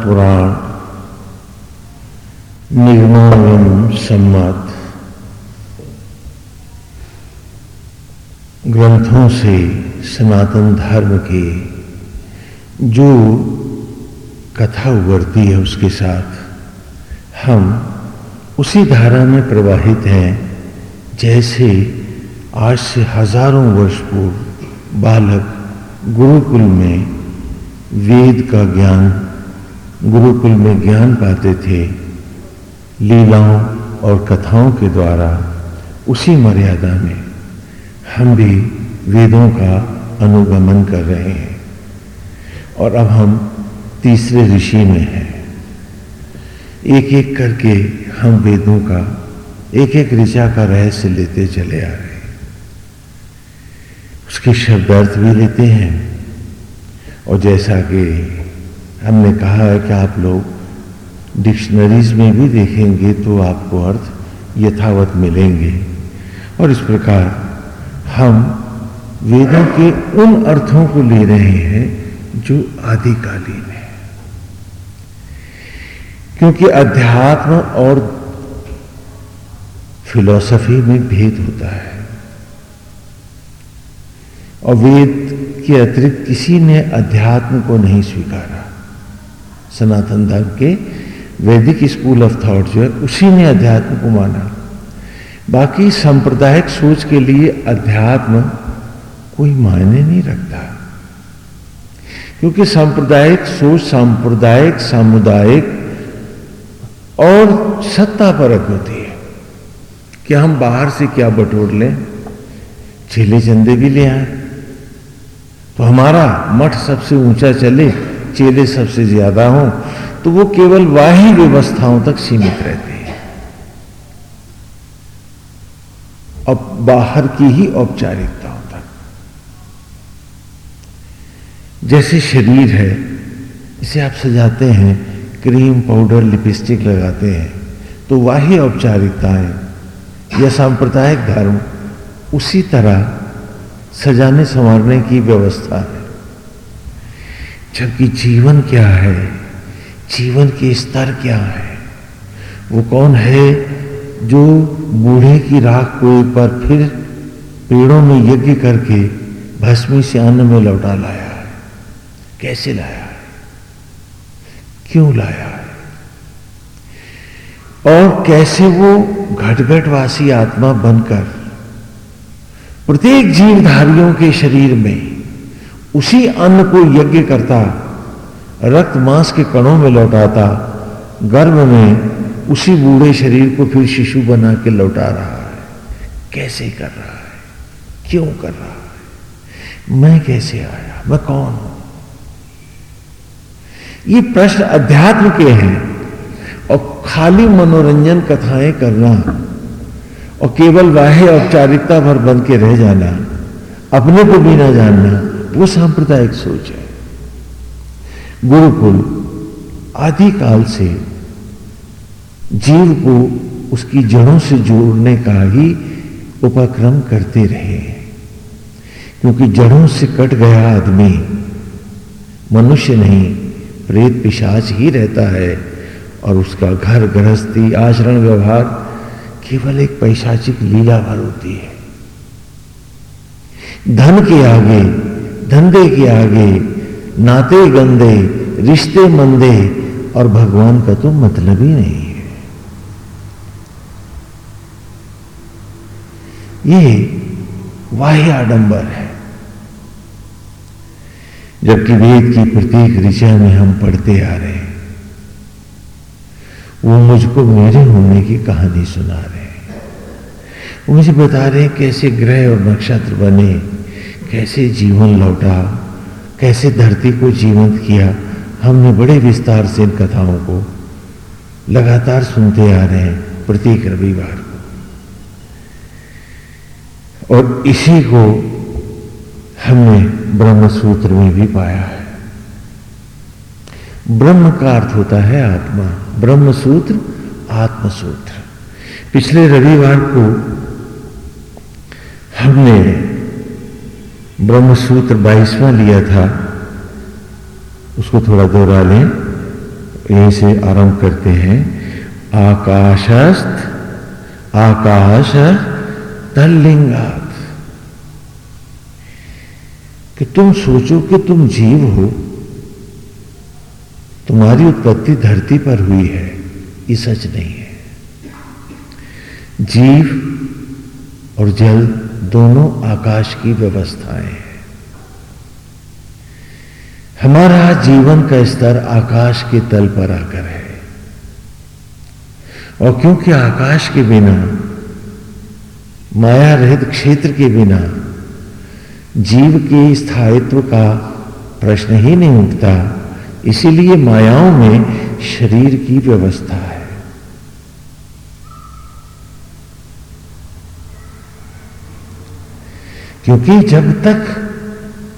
पुराण, निर्माण सम्मत। ग्रंथों से सनातन धर्म के जो कथा उभरती है उसके साथ, हम उसी धारा में प्रवाहित हैं, जैसे आज से हज़ारों वर्ष पूर्व बालक गुरुकुल में वेद का ज्ञान गुरुकुल में ज्ञान पाते थे, लीलाओं और कथाओं के द्वारा, उसी मर्यादा में हम भी वेदों का अनुगमन कर रहे हैं। और अब हम तीसरे ऋषि में हैं। एक एक करके हम वेदों का एक एक ऋचा का रहस्य लेते चले आ रहे हैं। उसके शब्द अर्थ भी लेते हैं। और जैसा कि हमने कहा है कि आप लोग डिक्शनरीज में भी देखेंगे तो आपको अर्थ यथावत मिलेंगे। और इस प्रकार हम वेदों के उन अर्थों को ले रहे हैं जो आदिकालीन है। क्योंकि अध्यात्म और फिलॉसफी में भेद होता है। और वेद के अतिरिक्त किसी ने अध्यात्म को नहीं स्वीकारा। सनातन धर्म के वैदिक स्कूल ऑफ़ थॉट जो है, उसी ने अध्यात्म को माना। बाकी सांप्रदायिक सोच के लिए अध्यात्म कोई मायने नहीं रखता। क्योंकि सांप्रदायिक सोच, सांप्रदायिक, सामुदायिक और सत्ता परक होती है। कि हम बाहर से क्या बटोर लें? चेले चंदे भी ले आए। तो हमारा मठ सबसे ऊँचा चले चेले सबसे ज़्यादा हों तो वो केवल वाही व्यवस्थाओं तक सीमित रहते हैं। अब बाहर की ही औपचारिकताओं तक। जैसे शरीर है, इसे आप सजाते हैं, क्रीम पाउडर, लिपस्टिक लगाते हैं तो वाही औपचारिकताएँ या सांप्रदायिक धर्म उसी तरह सजाने संवारने की व्यवस्था है। जबकि जीवन क्या है? जीवन के स्तर क्या है? वो कौन है जो बूढ़े की राख को एक बार फिर पेड़ों में यज्ञ करके भस्मी से अन्न में लौटा लाया है? कैसे लाया है? क्यों लाया है? और कैसे वो घटघटवासी आत्मा बनकर प्रत्येक जीवधारियों के शरीर में उसी अन्न को यज्ञ करता, रक्त मांस के कणों में लौटाता, गर्भ में उसी बूढ़े शरीर को फिर शिशु बना के लौटा रहा है। कैसे कर रहा है? क्यों कर रहा है? मैं कैसे आया? मैं कौन हूँ? ये प्रश्न अध्यात्म के हैं और खाली मनोरंजन कथाएँ करना और केवल बाह्य औपचारिकता भर बन के रह जाना, अपने को भी ना जानना वो सांप्रदायिक सोच है। गुरुकुल आदिकाल से जीव को उसकी जड़ों से जोड़ने का ही उपक्रम करते रहे क्योंकि जड़ों से कट गया आदमी मनुष्य नहीं, प्रेत पिशाच ही रहता है और उसका घर, गृहस्थी, आचरण, व्यवहार केवल एक पैशाचिक लीला भर होती है। धन के आगे धंधे के आगे, नाते गंदे, रिश्ते मंदे, और भगवान का तो मतलब ही नहीं है। ये वाह्य आडंबर है। जबकि वेद की प्रत्येक ऋषा में हम पढ़ते आ रहे हैं, वो मुझको मेरे होने की कहानी सुना रहे हैं। वो मुझे बता रहे हैं कैसे ग्रह और नक्षत्र बने कैसे जीवन लौटा, कैसे धरती को जीवंत किया, हमने बड़े विस्तार से इन कथाओं को लगातार सुनते आ रहे हैं प्रत्येक रविवार को। और इसी को हमने ब्रह्म सूत्र में भी पाया है। ब्रह्म का अर्थ होता है आत्मा। ब्रह्म सूत्र आत्म सूत्र पिछले रविवार को हमने ब्रह्मसूत्र बाईसवां लिया था। उसको थोड़ा दोहरा लें यहीं से आरंभ करते हैं। आकाशस्थ आकाश तल्लिंगात। कि तुम सोचो कि तुम जीव हो। तुम्हारी उत्पत्ति धरती पर हुई है। ये सच नहीं है। जीव और जल दोनों आकाश की व्यवस्थाएँ हैं। हमारा जीवन का स्तर आकाश के तल पर आकर है। और क्योंकि आकाश के बिना माया रहित क्षेत्र के बिना, जीव के स्थायित्व का प्रश्न ही नहीं उठता, इसीलिए मायाओं में शरीर की व्यवस्था है। क्योंकि जब तक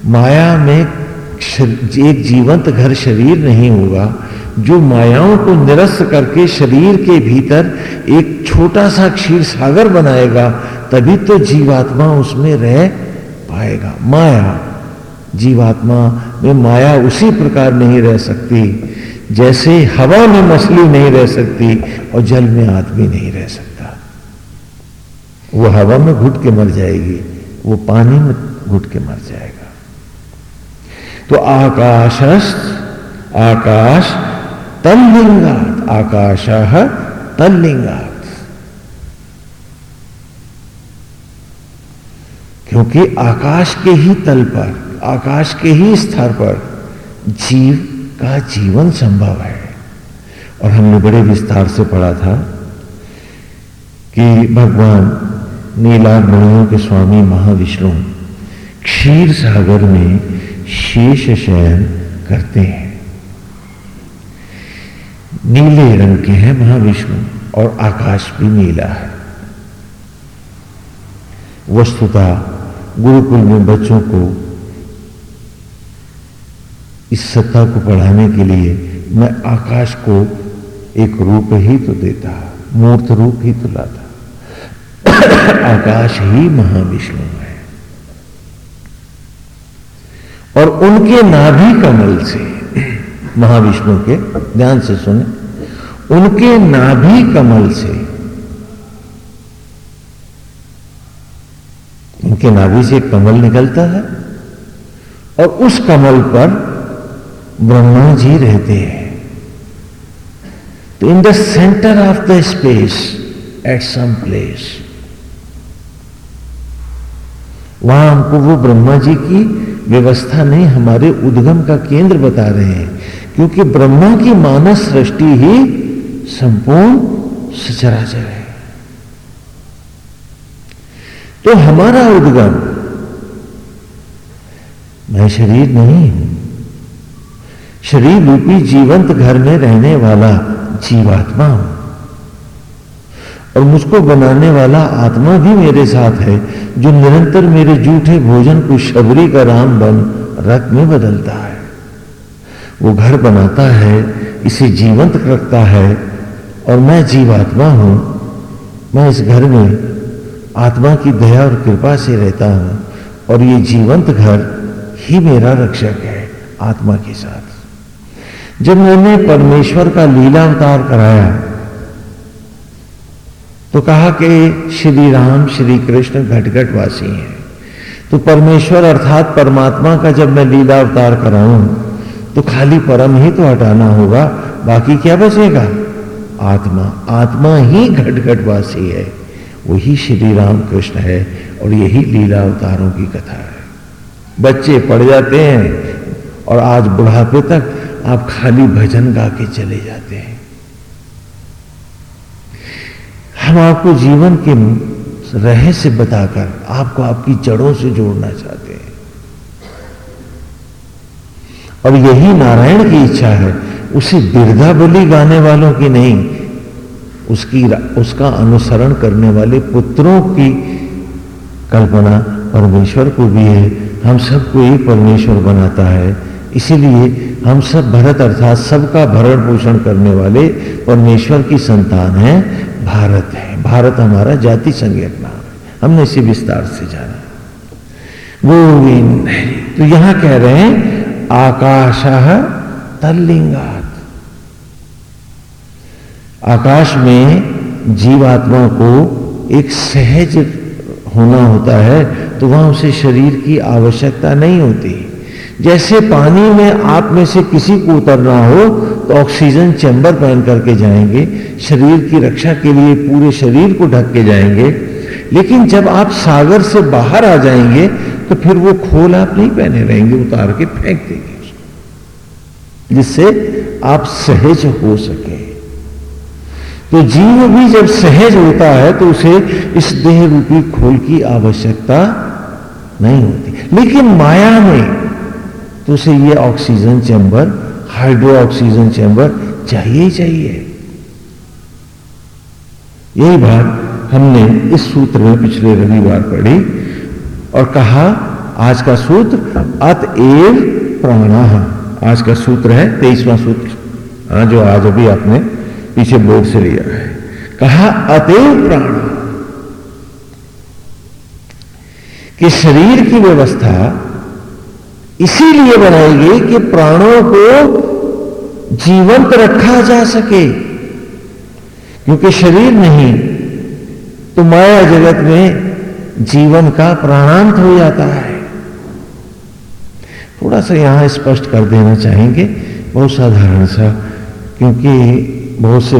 माया में एक जीवंत घर शरीर नहीं होगा, जो मायाओं को निरस्त करके शरीर के भीतर एक छोटा सा क्षीर सागर बनाएगा, तभी तो जीवात्मा उसमें रह पाएगा। माया, जीवात्मा में माया उसी प्रकार नहीं रह सकती, जैसे हवा में मछली नहीं रह सकती और जल में आदमी नहीं रह सकता। वो हवा में घुट के मर जाएगी। वो पानी में घुट के मर जाएगा। तो आकाशस्थ, आकाश तल्लिंगात आकाश तल्लिंगात। क्योंकि आकाश के ही तल पर, आकाश के ही स्तर पर जीव का जीवन संभव है। और हमने बड़े विस्तार से पढ़ा था कि भगवान नीलाग्नियों के स्वामी महाविष्णु क्षीर सागर में शेष शयन करते हैं। नीले रंग के हैं महाविष्णु और आकाश भी नीला है। वस्तुता गुरुकुल में बच्चों को इस सत्ता को पढ़ाने के लिए मैं आकाश को एक रूप ही तो देता, मूर्त रूप ही तो लाता। आकाश ही महाविष्णु है। और उनके नाभि कमल से, महाविष्णु के, ध्यान से सुने, उनके नाभि कमल से, उनके नाभि से कमल निकलता है, और उस कमल पर ब्रह्मा जी रहते हैं। तो in the centre of the space at some place वहाँ हमको वो ब्रह्मा जी की व्यवस्था नहीं, हमारे उद्गम का केंद्र बता रहे हैं। क्योंकि ब्रह्मा की मानस सृष्टि ही संपूर्ण सचराचर है। तो हमारा उद्गम, मैं शरीर नहीं हूँ। शरीर रूपी जीवंत घर में रहने वाला जीवात्मा हूँ। और मुझको बनाने वाला आत्मा भी मेरे साथ है, जो निरंतर मेरे जूठे भोजन को शबरी का राम बन रथ में बदलता है। वो घर बनाता है, इसे जीवंत रखता है, और मैं जीवात्मा हूँ। मैं इस घर में आत्मा की दया और कृपा से रहता हूँ, और ये जीवंत घर ही मेरा रक्षक है, आत्मा के साथ। जब मैंने परमेश्वर का लीला अवतार कराया तो कहा कि श्री राम, श्री कृष्ण घटघट वासी हैं। तो परमेश्वर अर्थात परमात्मा का जब मैं लीला अवतार कराऊं तो खाली परम ही तो हटाना होगा, बाकी क्या बचेगा? आत्मा। आत्मा ही घट वासी है। वही श्री राम कृष्ण है और यही लीला अवतारों की कथा है। बच्चे पढ़ जाते हैं और आज बुढ़ापे तक आप खाली भजन गा के चले जाते हैं। हम आपको जीवन के रहस्य बताकर आपको आपकी जड़ों से जोड़ना चाहते हैं। और यही नारायण की इच्छा है, उसे बिरधा बोली गाने वालों की नहीं, उसकी उसका अनुसरण करने वाले पुत्रों की कल्पना परमेश्वर को भी है। हम सबको एक परमेश्वर बनाता है। इसीलिए हम सब भरत अर्थात सबका भरण पोषण करने वाले परमेश्वर की संतान है, भारत है। भारत हमारा जाति संज्ञक नाम है। हमने इसे विस्तार से जाना। गोविंद तो यहाँ कह रहे हैं, आकाश तल्लिंगात। आकाश में जीवात्मा को एक सहज होना होता है तो वहाँ उसे शरीर की आवश्यकता नहीं होती। जैसे पानी में आप में से किसी को उतरना हो तो ऑक्सीजन चैम्बर पहन करके जाएँगे। शरीर की रक्षा के लिए पूरे शरीर को ढक के जाएँगे। लेकिन जब आप सागर से बाहर आ जाएँगे तो फिर वो खोल आप नहीं पहने रहेंगे, उतार के फेंक देंगे जिससे आप सहज हो सके। तो जीव भी जब सहज होता है तो उसे इस देह रूपी खोल की आवश्यकता नहीं होती। लेकिन माया में उसे ये oxygen chamber hydro oxygen chamber चाहिए ही चाहिए। यही बात हमने इस सूत्र में पिछले रविवार पढ़ी और कहा, आज का सूत्र, अतएव प्राण। आज का सूत्र है, तेईसवां सूत्र। हाँ जो आज अभी आपने पीछे बोर्ड से लिया है। कहा, अतएव प्राण। कि शरीर की व्यवस्था इसीलिए बनाई गई कि प्राणों को जीवंत रखा जा सके। क्योंकि शरीर नहीं तो माया जगत में जीवन का प्राणांत हो जाता है। थोड़ा सा यहाँ स्पष्ट कर देना चाहेंगे, बहुत साधारण सा, क्योंकि बहुत से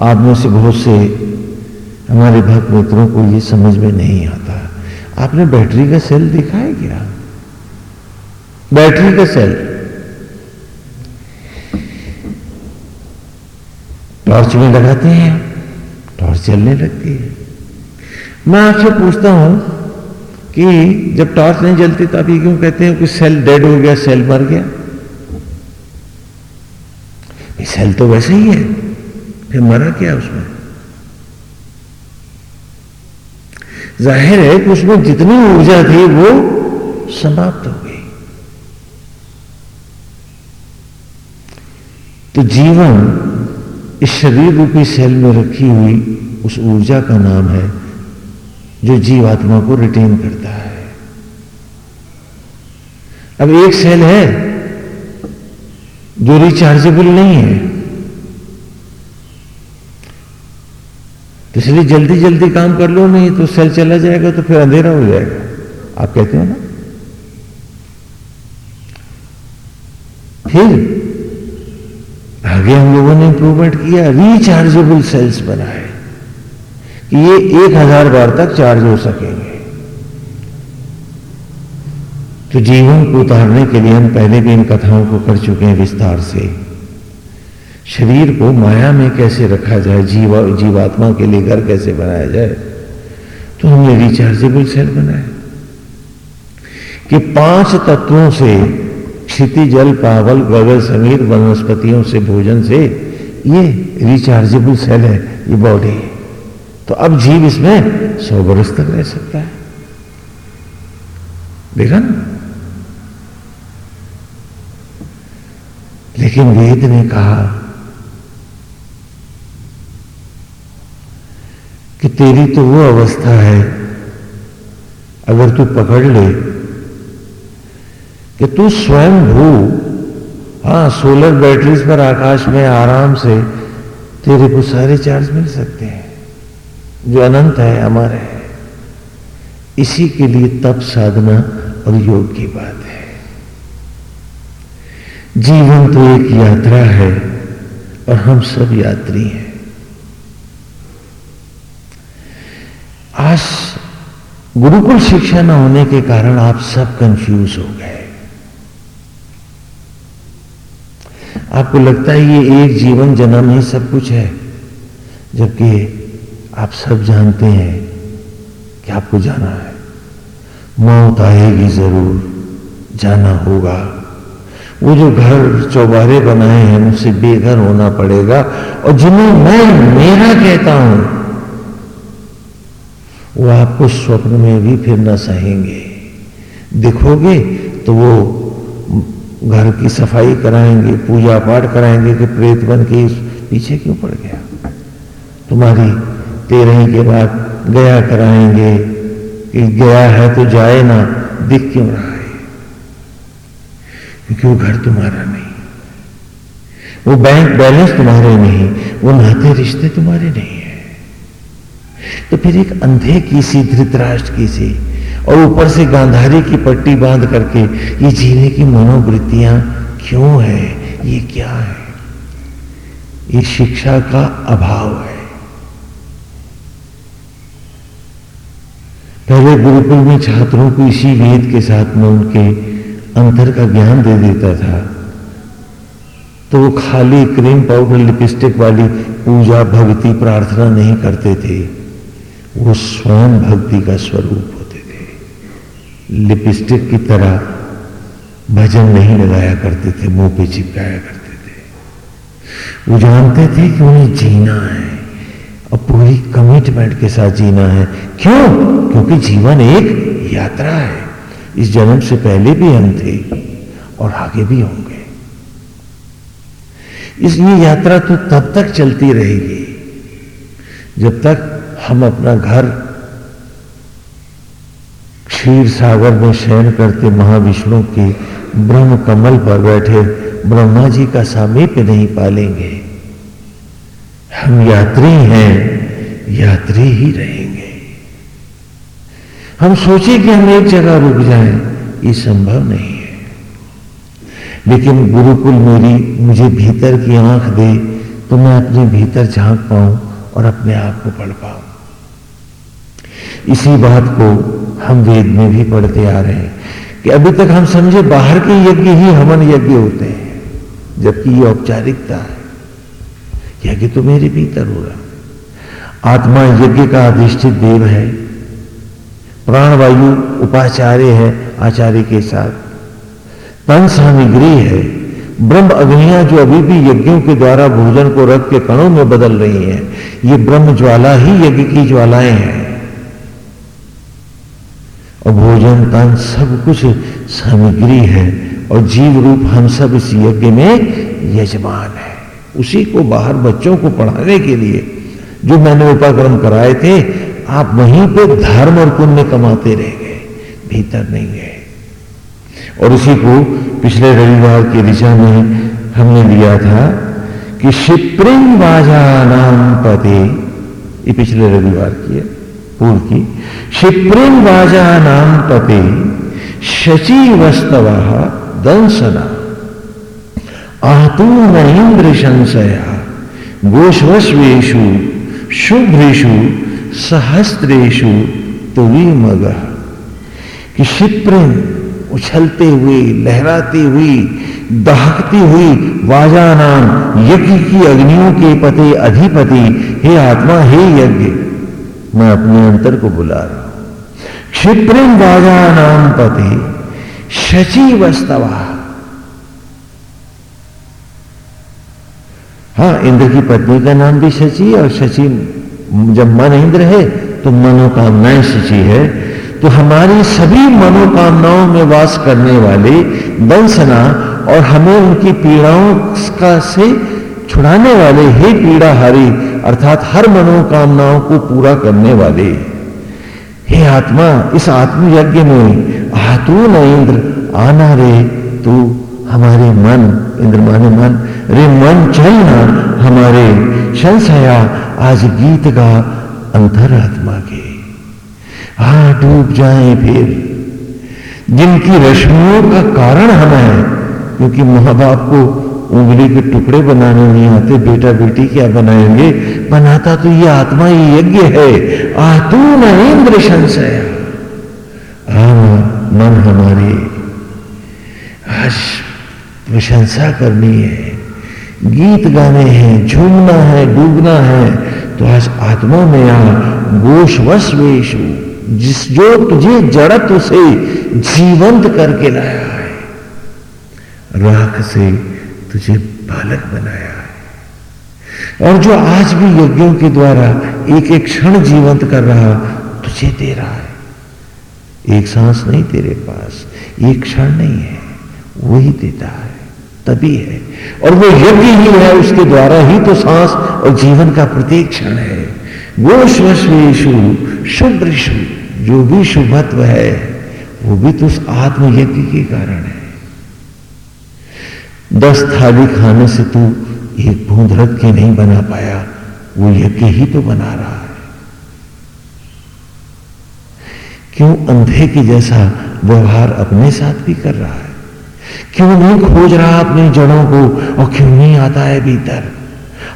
आप से बहुत से हमारे भक्त मित्रों को ये समझ में नहीं आता। आपने बैटरी का सेल देखा है क्या? बैटरी का सेल। टॉर्च में लगाते हैं, टॉर्च चलने लगती है। मैं आपसे पूछता हूँ कि जब टॉर्च नहीं जलती तो ये क्यों कहते हैं कि सेल डेड हो गया, सेल मर गया? ये सेल तो वैसे ही है, फिर मरा क्या उसमें? ज़ाहिर है कि उसमें जितनी ऊर्जा थी वो समाप्त हो गई। तो जीवन इस शरीर रूपी सेल में रखी हुई उस ऊर्जा का नाम है, जो जीवात्मा को रिटेन करता है। अब एक सेल है, जो रिचार्जेबल नहीं है। तो इसलिए जल्दी जल्दी काम कर लो, नहीं तो सेल चला जाएगा तो फिर अंधेरा हो जाएगा। आप कहते हैं ना? फिर आगे हम लोगों ने इंप्रूवमेंट किया रिचार्जेबल सेल्स बनाए कि ये एक हज़ार बार तक चार्ज हो सकेंगे। तो जीवन को उतारने के लिए हम पहले भी इन कथाओं को कर चुके हैं विस्तार से। शरीर को माया में कैसे रखा जाए, जीवा, जीवात्मा के लिए घर कैसे बनाया जाए तो हमने रिचार्जेबल सेल बनाया कि पाँच तत्वों से क्षिति जल, पावल गगल समीर वनस्पतियों से भोजन से ये रिचार्जेबल सेल है, ये बॉडी तो अब जीव इसमें सौ बरस तक रह सकता है। देखा ना? लेकिन वेद ने कहा कि तेरी तो वो अवस्था है, अगर तू पकड़ ले कि तू स्वयं भू। हाँ सोलर बैटरीज पर आकाश में आराम से तेरे को सारे चार्ज मिल सकते हैं। जो अनंत है हमारे है। इसी के लिए तप साधना और योग की बात है। जीवन तो एक यात्रा है और हम सब यात्री हैं। आज गुरुकुल शिक्षा न होने के कारण आप सब कंफ्यूज हो गए। आपको लगता है ये एक जीवन जन्म ही सब कुछ है। जबकि आप सब जानते हैं कि आपको जाना है। मौत आएगी ज़रूर, जाना होगा। वो जो घर चौबारे बनाए हैं, उनसे बेघर होना पड़ेगा। और जिन्हें मैं, मेरा कहता हूँ, वो आपको स्वप्न में भी फिर न सहेंगे। दिखोगे तो वो घर की सफ़ाई कराएँगे पूजा पाठ कराएँगे कि प्रेत बन के पीछे क्यों पड़ गया? तुम्हारी तेरह के बाद गया कराएँगे कि गया है तो जाए ना, दिख क्यों रहा है? क्योंकि वो घर तुम्हारा नहीं। वो बैंक बैलेंस तुम्हारे नहीं, वो नाते रिश्ते तुम्हारे नहीं है। तो फिर एक अंधे की सी धृतराष्ट्र की सी और ऊपर से गांधारी की पट्टी बाँध करके, ये जीने की मनोवृत्तियाँ क्यों है? ये क्या है? ये शिक्षा का अभाव है। पहले गुरुकुल में छात्रों को इसी वेद के साथ में उनके अंतर का ज्ञान दे देता था। तो वो खाली क्रीम पाउडर, लिपस्टिक वाली पूजा, भक्ति, प्रार्थना नहीं करते थे। वो स्वयं भक्ति का स्वरूप। लिपस्टिक की तरह भजन नहीं लगाया करते थे, मुँह पे चिपकाया करते थे। वो जानते थे कि उन्हें जीना है और पूरी कमिटमेंट के साथ जीना है। क्यों? क्योंकि जीवन एक यात्रा है। इस जन्म से पहले भी हम थे और आगे भी होंगे। इसलिए यात्रा तो तब तक चलती रहेगी जब तक हम अपना घर क्षीर सागर में शयन करते महाविष्णु के ब्रह्म कमल पर बैठे ब्रह्मा जी का सामीप्य नहीं पालेंगे। हम यात्री हैं, यात्री ही रहेंगे। हम सोचे कि हम एक जगह रुक जाएँ, ये संभव नहीं है। लेकिन गुरुकुल मेरी मुझे भीतर की आँख दे तो मैं अपने भीतर झाँक पाऊँ और अपने आप को पढ़ पाऊँ। इसी बात को हम वेद में भी पढ़ते आ रहे हैं कि अभी तक हम समझे बाहर के यज्ञ ही हवन यज्ञ होते हैं, जबकि ये औपचारिकता है। यज्ञ तो मेरे भीतर हो रहा आत्मा यज्ञ का अधिष्ठित देव है। प्राणवायु उपाचार्य है आचार्य के साथ। तन सामग्री है। ब्रह्म अग्नियाँ जो अभी भी यज्ञों के द्वारा भोजन को रख के कणों में बदल रही हैं, ये ब्रह्म ज्वाला ही यज्ञ की ज्वालाएँ हैं। और भोजन तन सब कुछ सामग्री है और जीव रूप हम सब इस यज्ञ में यजमान है। उसी को बाहर बच्चों को पढ़ाने के लिए जो मैंने उपाक्रम कराए थे, आप वहीं पे धर्म और पुण्य कमाते रह गए, भीतर नहीं गए और उसी को पिछले रविवार की दिशा में हमने लिया था कि शिप्रिंग बाजा नाम पते, ये पिछले रविवार की है। पूर्व की शिप्रिंग बाजा नाम पते शची वस्तव दंसना। आतून इंद्र संशया गोश्वेशु शुभ्रेशु सहस्त्रेशु तुवी मग। कि शिप्रिंग उछलते हुए, लहराती हुई दहकती हुई वाजा नाम यज्ञ की अग्नियों के पते अधिपति, हे आत्मा, हे यज्ञ मैं अपने अंतर को बुला रहा हूँ। क्षिप्रिम वाजा नाम पते शची वस्तवा हाँ इंद्र की पत्नी का नाम भी शची और शची जब मन इंद्र है तो मनोकामनाएँ शची है। तो हमारी सभी मनोकामनाओं में वास करने वाले दंसना और हमें उनकी पीड़ाओं का से छुड़ाने वाले हे पीड़ा हारी अर्थात हर मनोकामनाओं को पूरा करने वाले। हे आत्मा, इस आत्मयज्ञ में आतू न इंद्र, आना रे तू हमारे मन, इंद्र माने मन। रे मन चलना हमारे संशया, आज गीत का अंतरात्मा के। हा, डूब जाए फिर। जिनकी रश्मियों का कारण हम है, क्योंकि माँ बाप को उंगली के टुकड़े बनाने नहीं आते बेटा बेटी क्या बनाएँगे? बनाता तो ये आत्मा ही यज्ञ है। आतू न इंद्र संशय मन हमारी, आज प्रशंसा करनी है। गीत गाने हैं, झूमना है, डूबना है तो आज आत्मा में आ वश जिस जो तुझे जड़त उसे जीवंत करके लाया है। राख से तुझे बालक बनाया। है और जो आज भी यज्ञों के द्वारा एक एक क्षण जीवंत कर रहा, तुझे दे रहा है। एक सांस नहीं तेरे पास, एक क्षण नहीं है, वही देता है, तभी है। और वो यज्ञ ही है, उसके द्वारा ही तो सांस और जीवन का प्रत्येक क्षण है। वो स्वस्वेशु शुभ्रशु जो भी शुभत्व है, वो भी तो उस आत्मयज्ञ के कारण है। दस थाली खाने से तू एक बूंद रथ के नहीं बना पाया। वो यज्ञ ही तो बना रहा है। क्यों अंधे की जैसा व्यवहार अपने साथ भी कर रहा है? क्यों नहीं खोज रहा अपनी जड़ों को और क्यों नहीं आता है भीतर?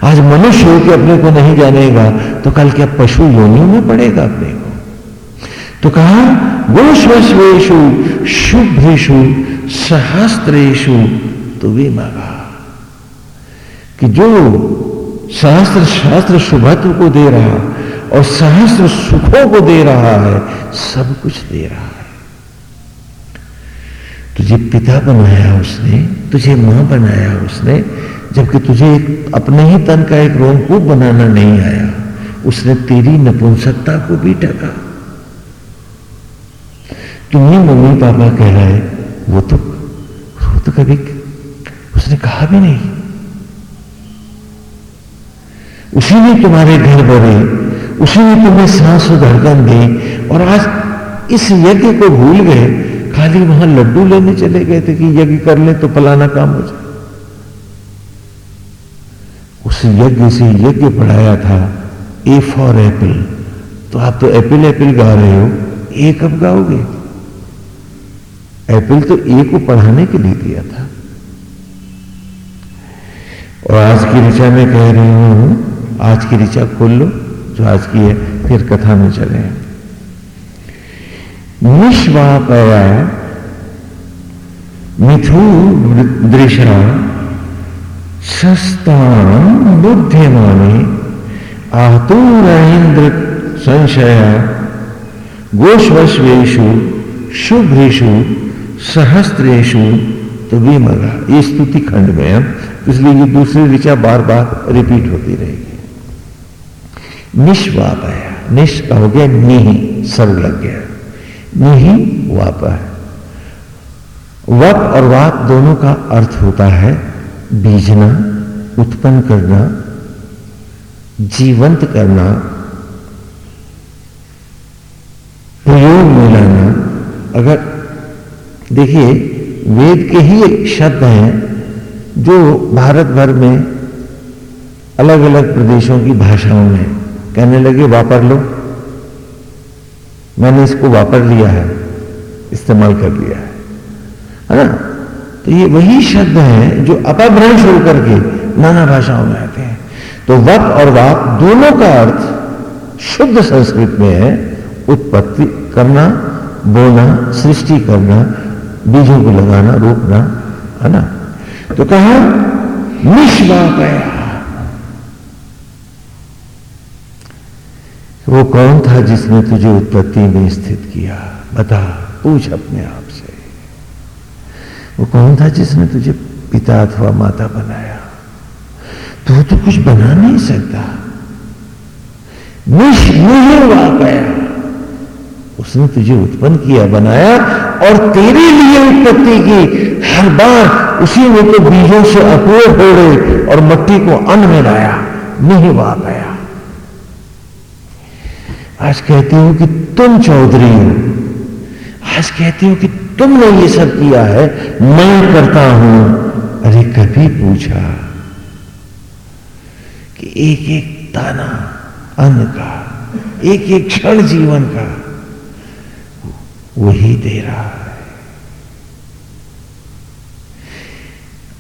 आज मनुष्य हो के अपने को नहीं जानेगा तो कल क्या पशु योनियों में पड़ेगा अपने को? तो कहा गोश्वेशु शुभ्रेशु सहस्त्रेशु तो भी मगा कि जो सहस्त्र शास्त्र शुभत्व को दे रहा और सहस्त्र सुखों को दे रहा है, सब कुछ दे रहा है। तुझे पिता बनाया उसने, तुझे माँ बनाया उसने, जबकि तुझे अपने ही तन का एक रोमकूप बनाना नहीं आया। उसने तेरी नपुंसकता को भी टका। तुम्हें मम्मी पापा कह रहे वो तो वो तो कभी उसने कहा भी नहीं। उसी ने तुम्हारे घर भरे उसी ने तुम्हें सांस और धड़कन दी और आज इस यज्ञ को भूल गए। खाली वहाँ लड्डू लेने चले गए थे कि यज्ञ कर ले तो फलाना काम हो जाए। उस यज्ञ से यज्ञ पढ़ाया था ए फॉर एप्पल तो आप तो एप्पल एप्पल गा रहे हो ए कब गाओगे? एप्पल तो ए को पढ़ाने के लिए दिया था। और आज की ऋचा में कह रही हूँ, आज की ऋचा खोल लो, जो आज की है, फिर कथा में चले निष्वापया मिथु दृशा सस्तान बुद्धिमानी आतुरेन्द्र संशय गोश्वेशु शुभ्रेशु सहस्त्रेशु तो विमगा ये स्तुति खंड में इसलिए ये दूसरी ऋचा बार बार रिपीट होती रहेगी। निष्वाप है निश हो गया, निही सर्व लग गया। निही, वाप है। वप और वाप दोनों का अर्थ होता है बीजना, उत्पन्न करना, जीवंत करना, प्रयोग में लाना। अगर देखिए, वेद के ही एक शब्द हैं जो भारत भर में अलग अलग प्रदेशों की भाषाओं में कहने लगे, वापर लो। मैंने इसको वापर लिया है, इस्तेमाल कर लिया है। है ना? तो ये वही शब्द हैं जो अपभ्रंश होकर के नाना भाषाओं में आते हैं। तो वप और वाप दोनों का अर्थ शुद्ध संस्कृत में है, उत्पत्ति करना, बोलना, सृष्टि करना, बीजों को लगाना, रोकना, है ना? तो कहा निष्वापया वो कौन था जिसने तुझे उत्पत्ति में स्थित किया? बता, पूछ अपने आप से। वो कौन था जिसने तुझे पिता अथवा माता बनाया? तू तो कुछ बना नहीं सकता। निश गया उसने तुझे उत्पन्न किया, बनाया और तेरे लिए उत्पत्ति की। हर बार उसी ने तो बीजों से अपूर्ण फोड़े और मट्टी को अन्न में लाया, नहीं वाह गया आज कहते हो कि तुम चौधरी हो। आज कहते हो कि तुमने ये सब किया है, मैं करता हूँ। अरे कभी पूछा कि एक एक दाना अन्न का एक एक क्षण जीवन का वही दे रहा है।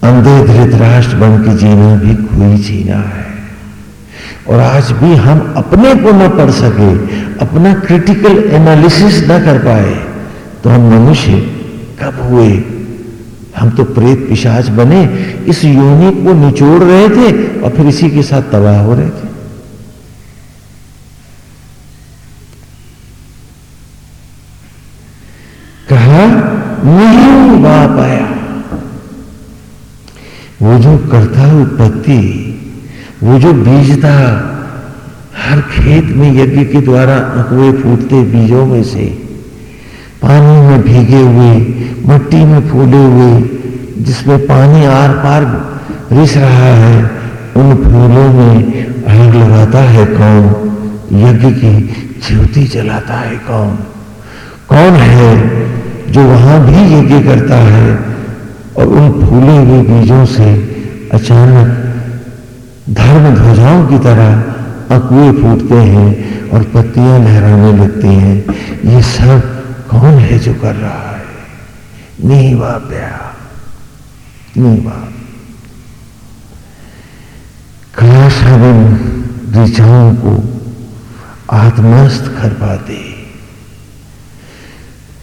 अंधे धृतराष्ट्र बन के जीना भी कोई जीना है। और आज भी हम अपने को न पढ़ सके, अपना क्रिटिकल एनालिसिस न कर पाए तो हम मनुष्य कब हुए? हम तो प्रेत पिशाच बने, इस योनि को निचोड़ रहे थे और फिर इसी के साथ तबाह हो रहे थे कहा नहीं वा पाया वो जो करता है उत्पत्ति, वो जो बीज था हर खेत में यज्ञ के द्वारा अकुए फूटते बीजों में से, पानी में भीगे हुए, मट्टी में फूले हुए, जिसमें पानी आर पार रिस रहा है, उन फूलों में आग लगाता है कौन? यज्ञ की ज्योति जलाता है कौन? कौन है जो वहाँ भी यज्ञ करता है? और उन फूले हुए बीजों से अचानक धर्म ध्वजाओं की तरह अकुए फूटते हैं और पत्तियाँ लहराने लगती हैं। ये सब कौन है जो कर रहा है? वाप्या नहीं वाप काश ऋचाओं को आत्मस्थ कर पाते।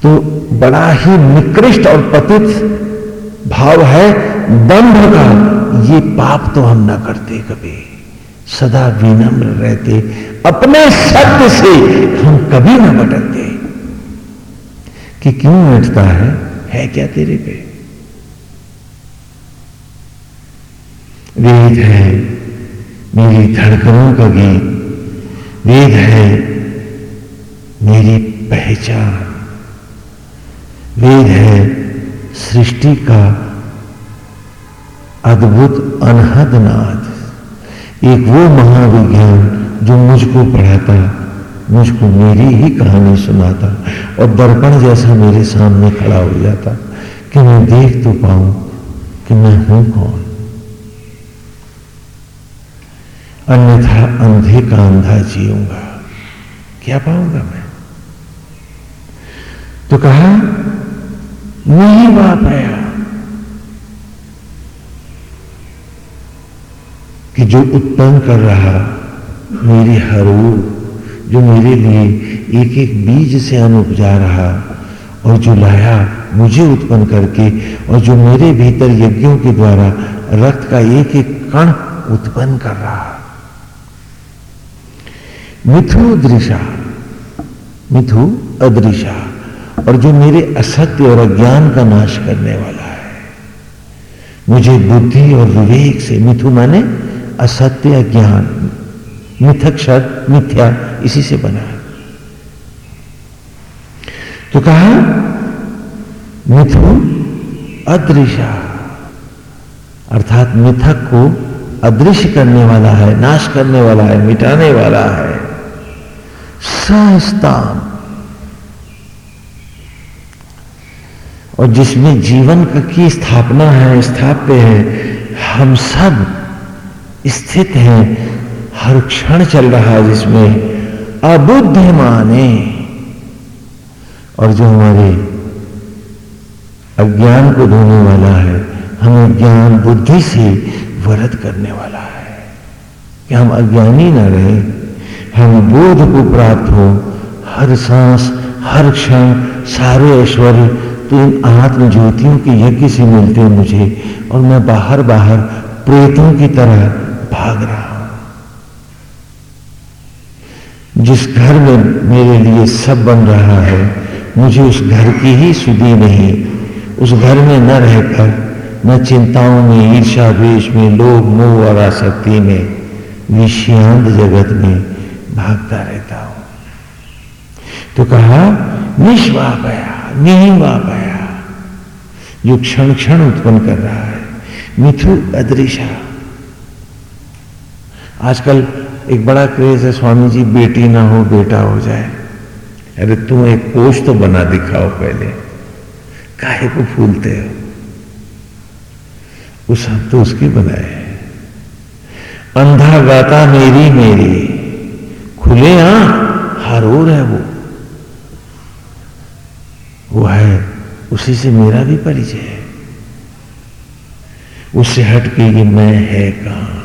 तो बड़ा ही निकृष्ट और पतित भाव है, दंभ का। ये पाप तो हम ना करते कभी। सदा विनम्र रहते। अपने सत्य से हम कभी ना भटकते। कि क्यों बैठता है? है क्या तेरे पे? वेद है मेरी धड़कनों का गीत। वेद है मेरी पहचान। वेद है सृष्टि का अद्भुत अनहद नाद एक वो महाविज्ञान जो मुझको पढ़ाता, मुझको मेरी ही कहानी सुनाता और दर्पण जैसा मेरे सामने खड़ा हो जाता कि मैं देख तो पाऊँ कि मैं हूँ कौन। अन्यथा अंधे का अंधा जीऊँगा, क्या पाऊँगा मैं? तो कहा नहीं पा पाया कि जो उत्पन्न कर रहा, मेरी हर जो मेरे लिए एक एक बीज से अन्न उपजा रहा, और जो लाया मुझे उत्पन्न करके, और जो मेरे भीतर यज्ञों के द्वारा रक्त का एक एक कण उत्पन्न कर रहा। मिथु दृशा, मिथु अदृशा। और जो मेरे असत्य और अज्ञान का नाश करने वाला है। मुझे बुद्धि और विवेक से मिथु माने असत्य, अज्ञान, मिथक शब्द, मिथ्या, इसी से बना है। तो कहा, मिथु अदृशा अर्थात मिथक को अदृश्य करने वाला है, नाश करने वाला है, मिटाने वाला है। सहस्ताम। और जिसमें जीवन की स्थापना है, स्थाप्य है, हम सब स्थित हैं। हर क्षण चल रहा है जिसमें अबुद्ध माने। और जो हमारे अज्ञान को धोने वाला है, हमें ज्ञान बुद्धि से वरद करने वाला है। कि हम अज्ञानी न रहे, हम बोध को प्राप्त हो, हर सांस, हर क्षण सारे ऐश्वर्य तो इन आत्म ज्योतियों के यज्ञ से मिलते हैं मुझे और मैं बाहर बाहर प्रेतों की तरह भाग रहा हूँ। जिस घर में मेरे लिए सब बन रहा है, मुझे उस घर की ही सुधी नहीं। उस घर में न रहकर, न चिंताओं में ईर्षा द्वेश में, लोभ मोह और आसक्ति में, विषयांत जगत में भागता रहता हूँ। तो कहा निष्वा गया नहीं वा पाया। जो क्षण क्षण उत्पन्न कर रहा है मिथु अदृशा आजकल एक बड़ा क्रेज है स्वामी जी बेटी ना हो, बेटा हो जाए। अरे तुम एक कोष तो बना दिखाओ पहले। काहे को फूलते हो? उस हम तो उसकी बनाए अंधा गाता मेरी मेरी, खुले आँख हर ओर है वो। वो है, उसी से मेरा भी परिचय है। उससे हट के ये मैं है कहाँ?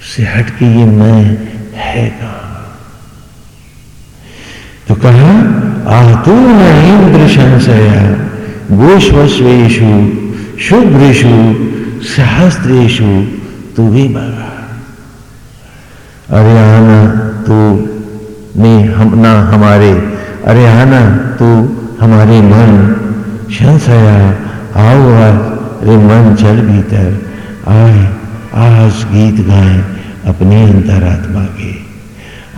उससे हट के ये मैं है कहाँ? तो कहा आतु न इंद्र संशया गोश्वेशु शुभ्रेशु सहस्त्रेशु तू भी बगा अरे आना, तू ने हम, ना हमारे, अरे आना तू हमारे मन संशया आओ रे मन चल भीतर, आए, आज गीत गाए अपनी अंतरात्मा के।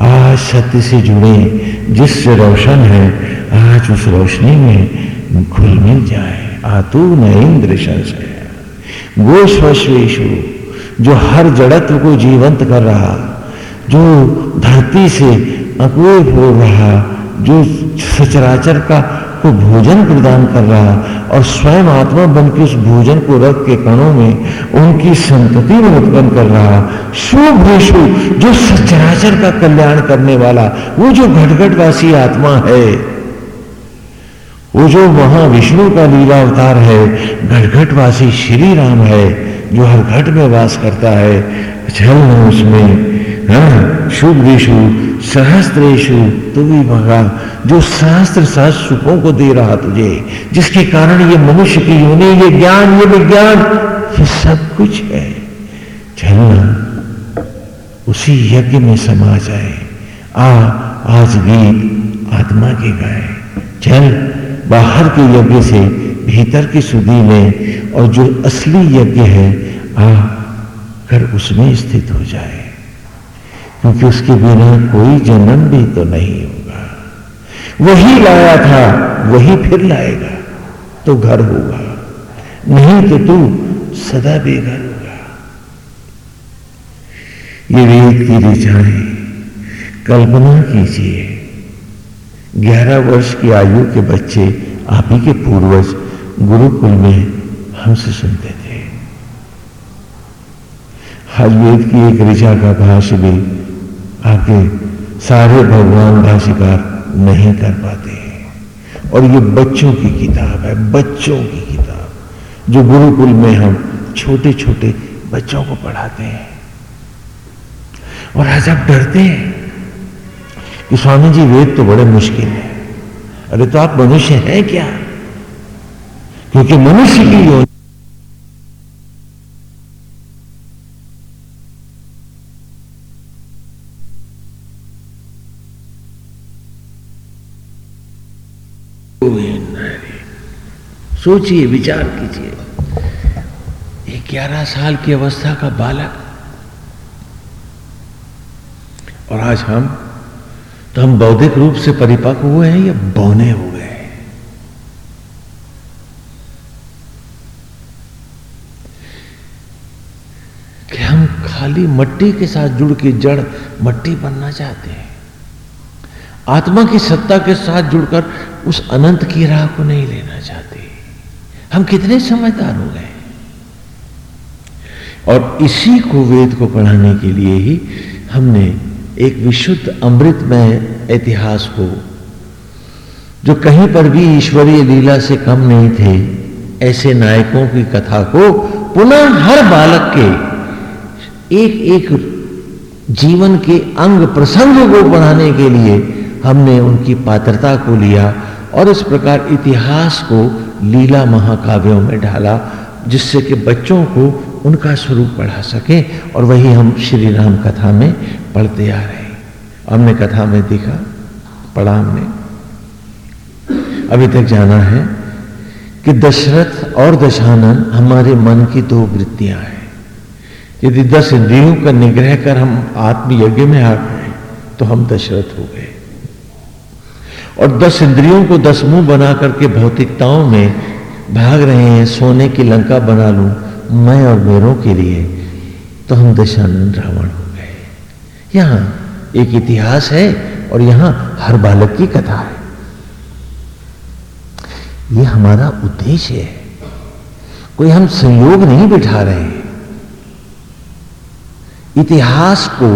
आज सत्य से जुड़े जिस रोशन है, आज उस रोशनी में खुल मिल जाए, आतु न इंद्र संशय गोस्वेशु जो हर जड़त्व को जीवंत कर रहा, जो धरती से अकुए हो रहा जो सचराचर का, को भोजन प्रदान कर रहा और स्वयं आत्मा बन के उस भोजन को रख के कणों में उनकी संतति में उत्पन्न कर रहा। शुभ विशु जो सचराचर का कल्याण करने वाला, वो जो घटघटवासी आत्मा है, वो जो महाविष्णु का लीला अवतार है, घटघटवासी श्री राम है, जो हर घट में वास करता है चल उसमें हाँ, शुभ विशु सहस्त्रेशु तू भी भगा जो सहस्त्र सहस्त्र सुखों को दे रहा तुझे जिसके कारण ये मनुष्य की योनि ये ज्ञान ये विज्ञान ये सब कुछ है। चलना उसी यज्ञ में समा जाए। आ आज गीत आत्मा के गाए चल बाहर के यज्ञ से भीतर की सुधी में और जो असली यज्ञ है आ कर उसमें स्थित हो जाए। क्योंकि उसके बिना कोई जन्म भी तो नहीं होगा। वही लाया था, वही फिर लाएगा तो घर होगा। नहीं तो तू सदा बेघर होगा। ये वेद की ऋचाएँ कल्पना कीजिए। ग्यारह वर्ष की आयु के बच्चे आप ही के पूर्वज गुरुकुल में हमसे सुनते थे। हर वेद की एक ऋचा का भाष्य भी आपके सारे भगवान का शिकार नहीं कर पाते हैं। और ये बच्चों की किताब है, बच्चों की किताब, जो गुरुकुल में हम छोटे छोटे बच्चों को पढ़ाते हैं। और आज आप डरते हैं कि स्वामी जी वेद तो बड़े मुश्किल है। अरे तो आप मनुष्य हैं क्या? क्योंकि मनुष्य की योजना सोचिए, विचार कीजिए। ग्यारह साल की अवस्था का बालक। और आज हम तो हम बौद्धिक रूप से परिपक्व हुए हैं या बौने हुए हैं? कि हम खाली मट्टी के साथ जुड़ के जड़ मट्टी बनना चाहते हैं। आत्मा की सत्ता के साथ जुड़कर उस अनंत की राह को नहीं लेना चाहते। हम कितने समझदार हो गए। और इसी को वेद को पढ़ाने के लिए ही हमने एक विशुद्ध अमृतमय इतिहास को, जो कहीं पर भी ईश्वरीय लीला से कम नहीं थे, ऐसे नायकों की कथा को पुनः हर बालक के एक एक जीवन के अंग प्रसंग को बढ़ाने के लिए हमने उनकी पात्रता को लिया और इस प्रकार इतिहास को लीला महाकाव्यों में ढाला जिससे कि बच्चों को उनका स्वरूप पढ़ा सके और वही हम श्री राम कथा में पढ़ते आ रहे हैं। हमने कथा में देखा, पढ़ा हमने। अभी तक जाना है कि दशरथ और दशानन हमारे मन की दो वृत्तियाँ हैं। यदि दस इंद्रियों का निग्रह कर हम आत्मयज्ञ में आ गए तो हम दशरथ हो गए। और दस इंद्रियों को दस मुँह बना करके भौतिकताओं में भाग रहे हैं, सोने की लंका बना लू मैं और मेरों के लिए तो हम दशानंद रावण हो गए। यहाँ एक इतिहास है और यहाँ हर बालक की कथा है। यह हमारा उद्देश्य है। कोई हम संयोग नहीं बिठा रहे इतिहास को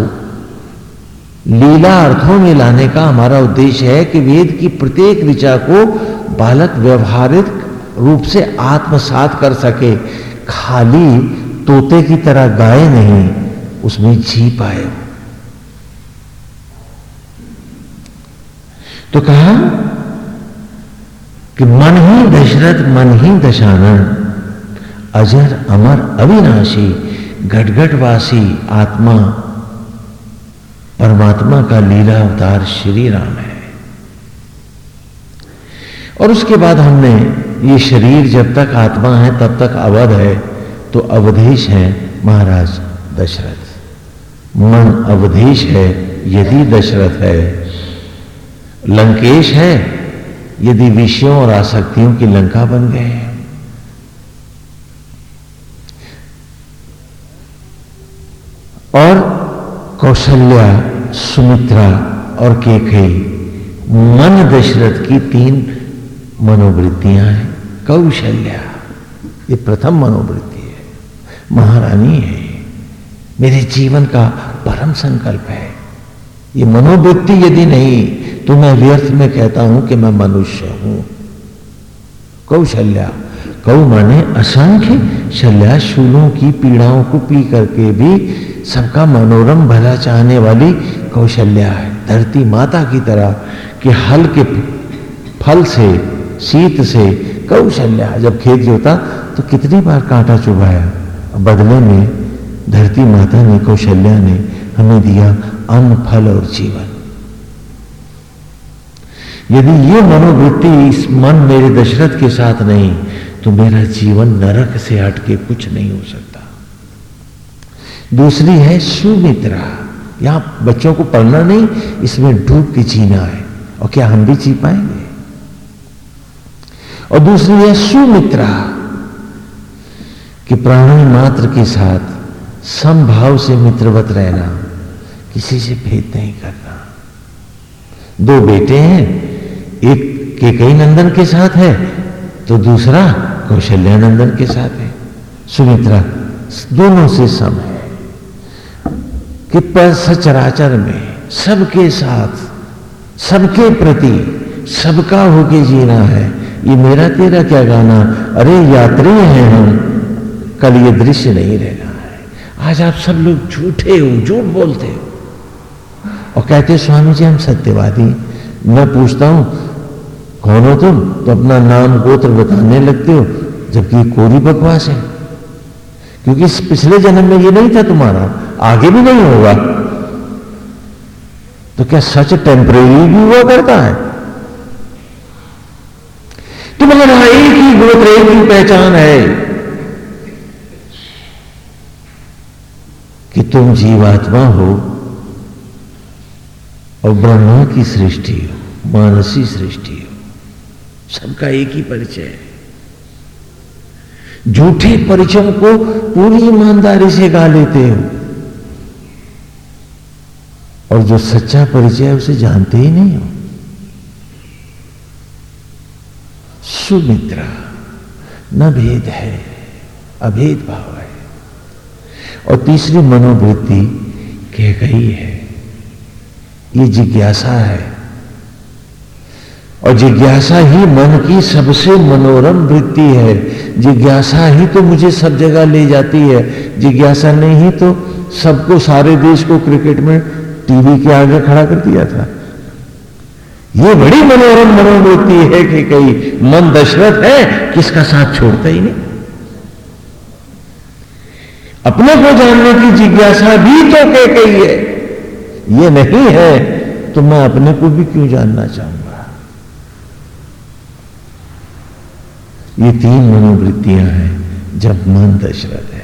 लीला अर्थों में लाने का हमारा उद्देश्य है कि वेद की प्रत्येक ऋचा को बालक व्यवहारिक रूप से आत्मसात कर सके। खाली तोते की तरह गाए नहीं, उसमें जी पाए तो कहा कि मन ही दशरथ, मन ही दशानन, अजर अमर अविनाशी घटघटवासी आत्मा परमात्मा का लीला अवतार श्री राम है। और उसके बाद हमने ये शरीर जब तक आत्मा है, तब तक अवध है तो अवधेश है महाराज दशरथ। मन अवधेश है, यदि दशरथ है। लंकेश है, यदि विषयों और आसक्तियों की लंका बन गए हैं। और कौशल्या, सुमित्रा और केकई मन दशरथ की तीन मनोवृत्तियाँ हैं। कौशल्या, ये प्रथम मनोवृत्ति है। महारानी है। मेरे जीवन का परम संकल्प है। ये मनोवृत्ति यदि नहीं तो मैं व्यर्थ में कहता हूँ कि मैं मनुष्य हूँ। कौशल्या, कौ माने असंख्य शल्या शूलों की पीड़ाओं को पी करके भी सबका मनोरम भला चाहने वाली कौशल्या है। धरती माता की तरह कि हल के फल से, शीत से कौशल्या जब खेत जोता तो कितनी बार कांटा चुभाया। बदले में धरती माता ने, कौशल्या ने हमें दिया अन्न, फल और जीवन। यदि ये मनोवृत्ति इस मन मेरे दशरथ के साथ नहीं तो मेरा जीवन नरक से हटके कुछ नहीं हो सकता। दूसरी है सुमित्रा। यहाँ बच्चों को पढ़ना नहीं, इसमें डूब के जीना है। और क्या हम भी जी पाएँगे? और दूसरी है सुमित्रा, कि प्राणी मात्र के साथ समभाव से मित्रवत रहना, किसी से भेद नहीं करना। दो बेटे हैं, एक के कई नंदन के साथ है तो दूसरा कौशल्यानंदन के साथ है। सुमित्रा, दोनों से सम है। कि सचराचर में सबके साथ, सबके प्रति सबका होके जीना है। ये मेरा तेरा क्या गाना? अरे यात्री हैं हम। कल ये दृश्य नहीं रहना है। आज आप सब लोग झूठे हो, झूठ बोलते हो। और कहते, स्वामी जी, हम सत्यवादी। मैं पूछता हूँ, कौन हो तुम? तो अपना नाम गोत्र बताने लगते हो, जबकि कोरी बकवास है। क्योंकि पिछले जन्म में ये नहीं था तुम्हारा। आगे भी नहीं होगा। तो क्या सच टेम्परेरी भी हुआ करता है? तो मतलब एक ही गोत्र एक ही पहचान है कि तुम जीवात्मा हो और ब्रह्मा की सृष्टि हो, मानसी सृष्टि हो। सबका एक ही परिचय है। झूठे परिचयों को पूरी ईमानदारी से गा लेते हो। और जो सच्चा परिचय है, उसे जानते ही नहीं हो। सुमित्रा, न भेद है, अभेद भाव है। और तीसरी मनोवृत्ति कह गई है, ये जिज्ञासा है। और जिज्ञासा ही मन की सबसे मनोरम वृत्ति है। जिज्ञासा ही तो मुझे सब जगह ले जाती है। जिज्ञासा ने ही तो सबको, सारे देश को क्रिकेट में टीवी के आगे खड़ा कर दिया था। ये बड़ी मनोरम मनोवृत्ति है कि कई मन दशरथ है, किसका साथ छोड़ता ही नहीं। अपने को जानने की जिज्ञासा भी तो कह कही है। ये नहीं है तो मैं अपने को भी क्यों जानना चाहूँगा? ये तीन मनोवृत्तियाँ हैं, जब मन दशरथ है।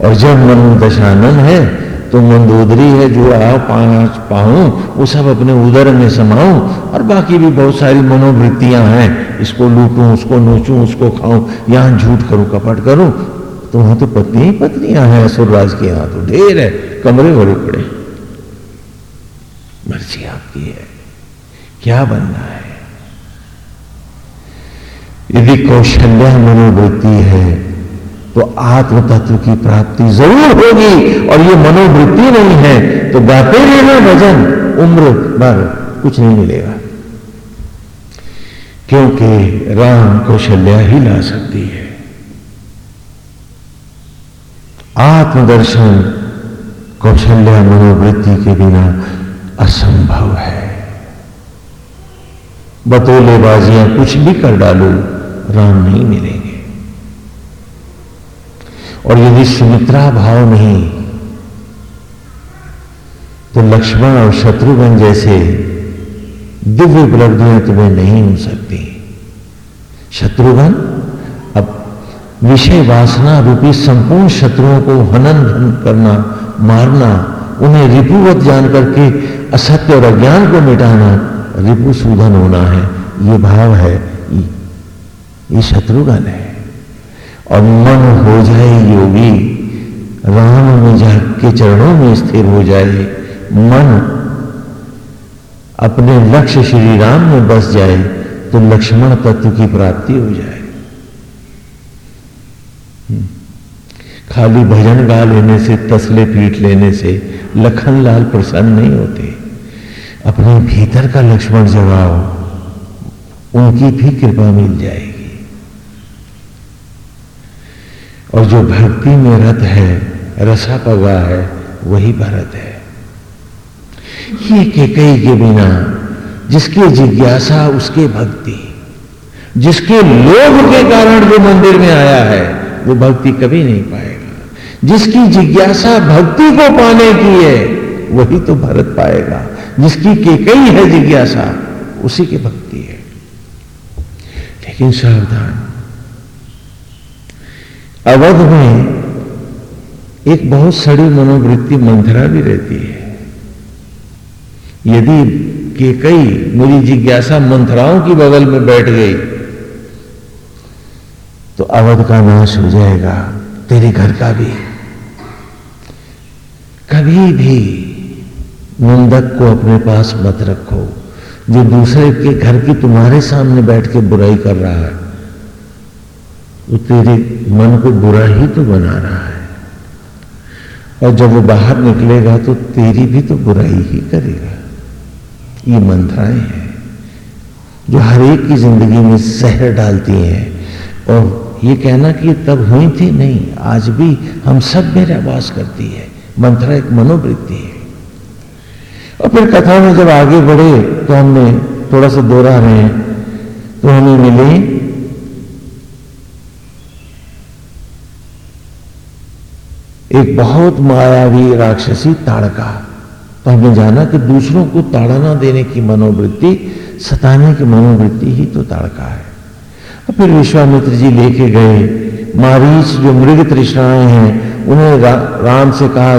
और जब मन दशानन है तो मंदोदरी है जो आओ पाँच पाऊँ, वो सब अपने उदर में समाऊं, और बाकी भी बहुत सारी मनोवृत्तियाँ हैं। इसको लूटूं, उसको नोचूं, उसको खाऊं, यहाँ झूठ करूँ, कपट करूँ तो वहाँ तो पत्नी ही पत्नियाँ हैं, असुरराज के यहाँ तो ढेर है, कमरे भरे पड़े मर्ज़ी आपकी है। क्या बनना है? यदि कौशल्या मनोवृत्ति है तो आत्म तत्व की प्राप्ति ज़रूर होगी और ये मनोवृत्ति नहीं है तो गाते रहना भजन, उम्र भर कुछ नहीं मिलेगा। क्योंकि राम कौशल्या ही ला सकती है। आत्मदर्शन कौशल्या मनोवृत्ति के बिना असंभव है। बतौलेबाजियाँ कुछ भी कर डालो, राम नहीं मिलेंगे। और यदि सुमित्रा भाव नहीं तो लक्ष्मण और शत्रुघ्न जैसे दिव्य उपलब्धियाँ तुम्हें नहीं हो सकती। शत्रुघ्न, अब विषय वासना रूपी संपूर्ण शत्रुओं को हनन करना, मारना, उन्हें रिपुवत जान करके असत्य और अज्ञान को मिटाना रिपु सूधन होना है। ये भाव है, ये शत्रुघ्न है। और मन हो जाए योगी, राम में जा के चरणों में स्थिर हो जाए, मन अपने लक्ष्य श्री राम में बस जाए तो लक्ष्मण तत्व की प्राप्ति हो जाए। हम्म। खाली भजन गा लेने से, तसले पीट लेने से, लखन लाल प्रसन्न नहीं होते। अपने भीतर का लक्ष्मण जगाओ उनकी भी कृपा मिल जाएगी। और जो भक्ति में रत है, रसा पगा है, वही भरत है। ये के कई के बिना, जिसके जिज्ञासा उसके भक्ति, जिसके लोभ के कारण जो मंदिर में आया है, वो भक्ति कभी नहीं पाएगा। जिसकी जिज्ञासा भक्ति को पाने की है, वही तो भरत पाएगा। जिसकी के कई है जिज्ञासा, उसी की भक्ति है। लेकिन सावधान अवध में एक बहुत सड़ी मनोवृत्ति मंथरा भी रहती है। यदि के कई मेरी जिज्ञासा मंथराओं की बगल में बैठ गई तो अवध का नाश हो जाएगा, तेरे घर का भी। कभी भी निंदक को अपने पास मत रखो, जो दूसरे के घर की तुम्हारे सामने बैठ के बुराई कर रहा है। वो तेरे मन को बुरा ही तो बना रहा है। और जब वो बाहर निकलेगा तो तेरी भी तो बुराई ही करेगा। ये मंत्राएँ हैं जो हर एक की ज़िंदगी में जहर डालती हैं। और ये कहना कि तब हुई थी नहीं, आज भी हम सब में आवास करती है। मंत्रा एक मनोवृत्ति है। और फिर कथा में जब आगे बढ़े तो हमने थोड़ा सा दोहरा रहे हैं। तो हमें मिले एक बहुत मायावी राक्षसी ताड़का। तो हमने जाना कि दूसरों को ताड़ना देने की मनोवृत्ति सताने की मनोवृत्ति ही तो ताड़का है। और फिर विश्वामित्र जी लेके गए। मारीच जो मृग तृष्णाएँ हैं उन्हें रा, राम से कहा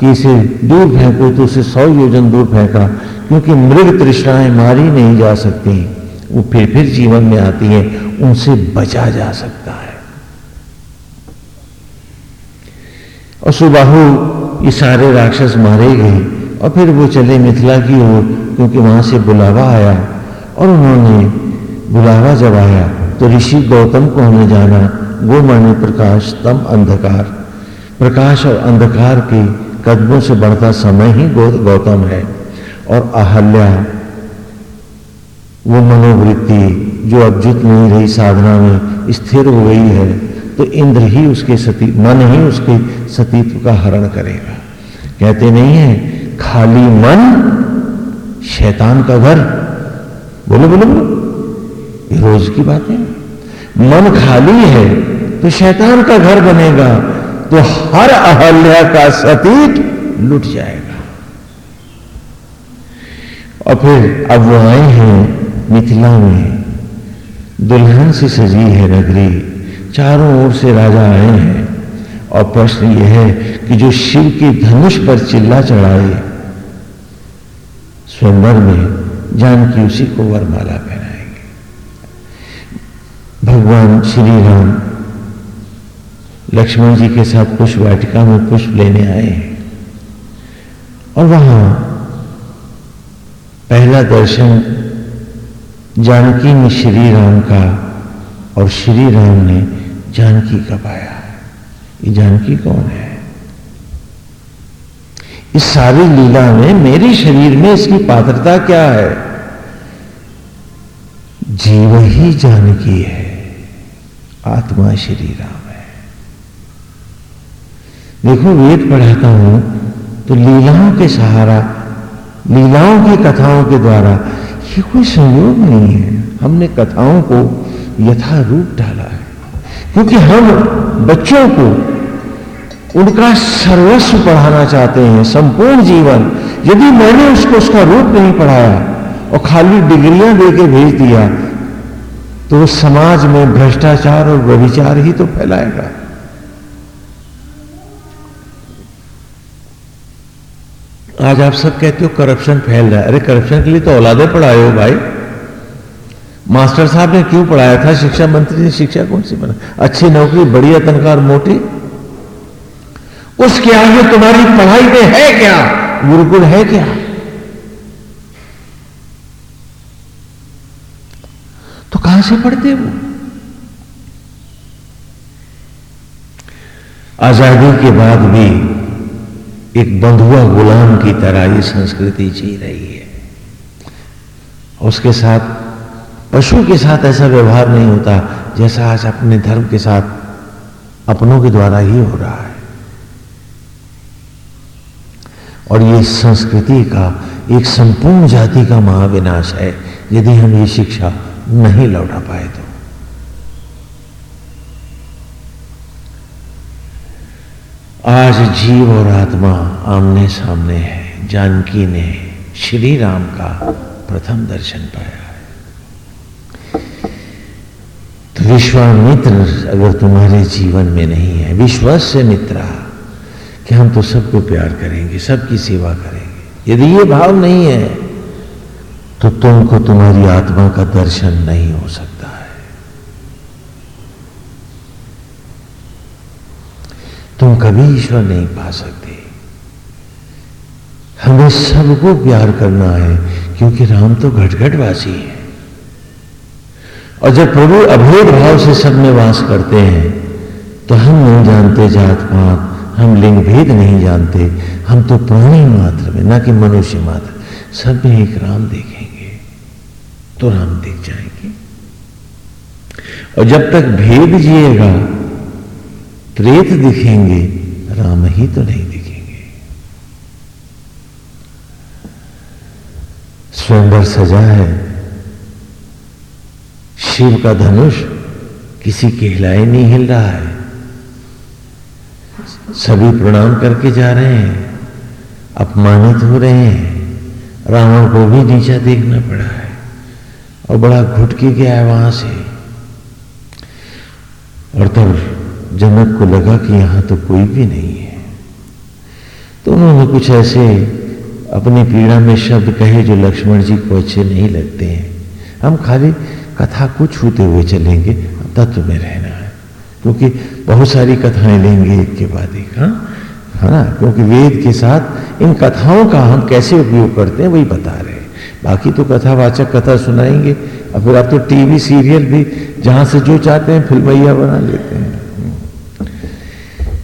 कि इसे दूर फेंको तो उसे सौ योजन दूर फेंका क्योंकि मृग तृष्णाएँ मारी नहीं जा सकती। वो फिर फिर जीवन में आती हैं उनसे बचा जा सकता है। और सुबाहु ये सारे राक्षस मारे गए और फिर वो चले मिथिला की ओर, क्योंकि वहाँ से बुलावा आया और उन्होंने बुलावा जब आया तो ऋषि गौतम को हमें जाना माने प्रकाश तम अंधकार। प्रकाश और अंधकार के कदमों से बढ़ता समय ही गौतम है और अहल्या, वो मनोवृत्ति, जो अब जुत नहीं रही साधना में, स्थिर हो गई है। तो इंद्र ही उसके सती, मन ही उसके सतीत्व का हरण करेगा। कहते नहीं है, खाली मन शैतान का घर। बोलो बोलो बोलो। ये रोज की बात है। मन खाली है तो शैतान का घर बनेगा तो हर अहल्या का सतीत लुट जाएगा। और फिर अब वो आए हैं मिथिला में। दुल्हन से सजी है नगरी चारों ओर से राजा आए हैं। और प्रश्न यह है कि जो शिव के धनुष पर चिल्ला चढ़ाए, स्वयंवर में जानकी उसी को वरमाला पहनाएँगे। भगवान श्री राम लक्ष्मण जी के साथ पुष्प वाटिका में पुष्प लेने आए हैं। और वहाँ पहला दर्शन जानकी ने श्री राम का और श्री राम ने जानकी का पाया। ये जानकी कौन है? इस सारी लीला में मेरे शरीर में इसकी पात्रता क्या है? जीव ही जानकी है, आत्मा श्री राम है। देखो, वेद पढ़ाता हूँ तो लीलाओं के सहारा, लीलाओं की कथाओं के द्वारा ये कोई संयोग नहीं है। हमने कथाओं को यथा रूप डाला है। क्योंकि हम बच्चों को उनका सर्वस्व पढ़ाना चाहते हैं, संपूर्ण जीवन। यदि मैंने उसको, उसका रूप नहीं पढ़ाया और खाली डिग्रियाँ देके भेज दिया तो समाज में भ्रष्टाचार और व्यभिचार ही तो फैलाएगा। आज आप सब कहते हो, करप्शन फैल रहा है। अरे, करप्शन के लिए तो औलादे पढ़ाए हो भाई। मास्टर साहब ने क्यों पढ़ाया था? शिक्षा मंत्री ने शिक्षा कौन सी बना? अच्छी नौकरी, बढ़िया तनख्वाह मोटी? उसके आगे तुम्हारी पढ़ाई में है क्या? गुरुकुल है क्या? तो कहाँ से पढ़ते वो? आज़ादी के बाद भी एक बंधुआ गुलाम की तरह ये संस्कृति जी रही है। उसके साथ पशु के साथ ऐसा व्यवहार नहीं होता जैसा आज अपने धर्म के साथ अपनों के द्वारा ही हो रहा है। और ये संस्कृति का, एक संपूर्ण जाति का महाविनाश है, यदि हम ये शिक्षा नहीं लौटा पाए तो। आज जीव और आत्मा आमने सामने है, जानकी ने श्री राम का प्रथम दर्शन पाया है तो विश्वामित्र अगर तुम्हारे जीवन में नहीं है, विश्वास से मित्रा, कि हम तो सबको प्यार करेंगे, सबकी सेवा करेंगे। यदि ये भाव नहीं है तो तुमको तुम्हारी आत्मा का दर्शन नहीं हो सकता है। तुम कभी ईश्वर नहीं पा सकते। हमें सबको प्यार करना है, क्योंकि राम तो घटघटवासी है। और जब प्रभु अभेद भाव से सब में वास करते हैं तो हम नहीं जानते जात पात, हम लिंग भेद नहीं जानते, हम तो प्राणी मात्र में, ना कि मनुष्य मात्र। सब में एक राम देखेंगे तो राम दिख जाएँगे। और जब तक भेद जिएगा प्रेत दिखेंगे, राम ही तो नहीं दिखेंगे। स्वयंवर सजा है शिव का धनुष किसी के हिलाए नहीं हिल रहा है। सभी प्रणाम करके जा रहे हैं, अपमानित हो रहे हैं। रावण को भी नीचा देखना पड़ा है और बड़ा घुट के गया है वहाँ से। और तब जनक को लगा कि यहाँ तो कोई भी नहीं है। तो उन्होंने कुछ ऐसे अपनी पीड़ा में शब्द कहे जो लक्ष्मण जी को अच्छे नहीं लगते हैं। हम खाली कथा को छूते हुए चलेंगे, तत्व में रहना है। क्योंकि बहुत सारी कथाएँ लेंगे एक के बाद एक हाँ? है ना? क्योंकि वेद के साथ इन कथाओं का हम कैसे उपयोग करते हैं, वही बता रहे हैं। बाकी तो कथावाचक कथा सुनाएँगे। और फिर आप तो टीवी सीरियल भी जहाँ से जो चाहते हैं, फिल्मैया बना लेते हैं।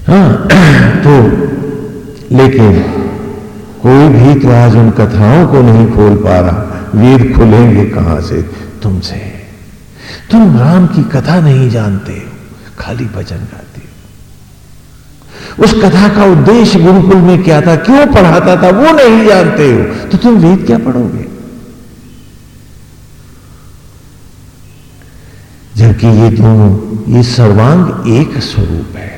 हाँ तो लेकिन कोई भी तो आज उन कथाओं को नहीं खोल पा रहा। वेद खुलेंगे कहाँ से? तुमसे। तुम राम की कथा नहीं जानते हो खाली भजन गाते हो। उस कथा का उद्देश्य गुरुकुल में क्या था, क्यों पढ़ाता था, वो नहीं जानते हो तो तुम वेद क्या पढ़ोगे? जबकि ये दोनों, ये सर्वांग एक स्वरूप है।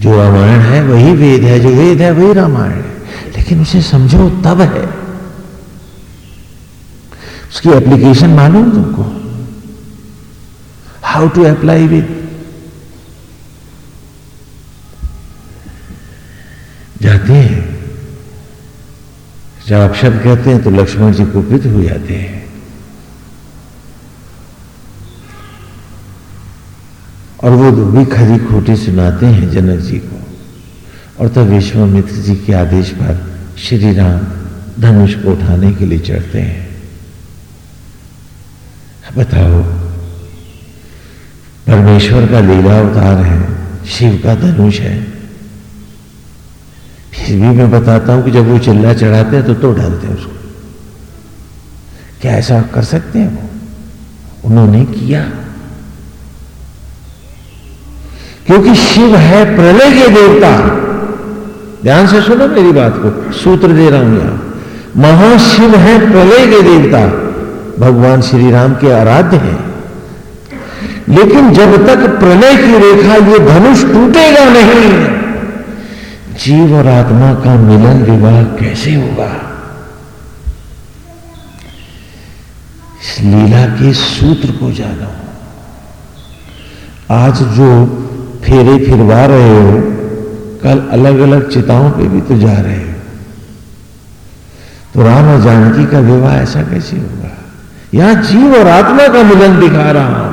जो रामायण है, वही वेद है, जो वेद है, वही रामायण है। लेकिन उसे समझो, तब है। उसकी एप्लीकेशन मालूम तुमको? How to apply it. जाते हैं। जब आप शब्द कहते हैं तो लक्ष्मण जी कुपित हो जाते हैं। और वो भी खरी खोटी सुनाते हैं जनक जी को। और तब विश्वामित्र जी के आदेश पर श्री राम धनुष को उठाने के लिए चढ़ते हैं। बताओ परमेश्वर का लीला अवतार है, शिव का धनुष है। फिर भी मैं बताता हूँ कि जब वो चिल्ला चढ़ाते हैं तो तो डालते हैं उसको। क्या ऐसा कर सकते हैं वो? उन्होंने किया। क्योंकि शिव है प्रलय के देवता। ध्यान से सुनो मेरी बात को, सूत्र दे रहा हूँ यहाँ। महाशिव है प्रलय के देवता। भगवान श्री राम के आराध्य हैं। लेकिन जब तक प्रलय की रेखा ये धनुष टूटेगा नहीं, जीव और आत्मा का मिलन विवाह कैसे होगा? इस लीला के सूत्र को जानो। आज जो फेरे फिरवा रहे हो, कल अलग अलग चिताओं पे भी तो जा रहे हो। तो राम और जानकी का विवाह ऐसा कैसे होगा? यहाँ जीव और आत्मा का मिलन दिखा रहा हूँ।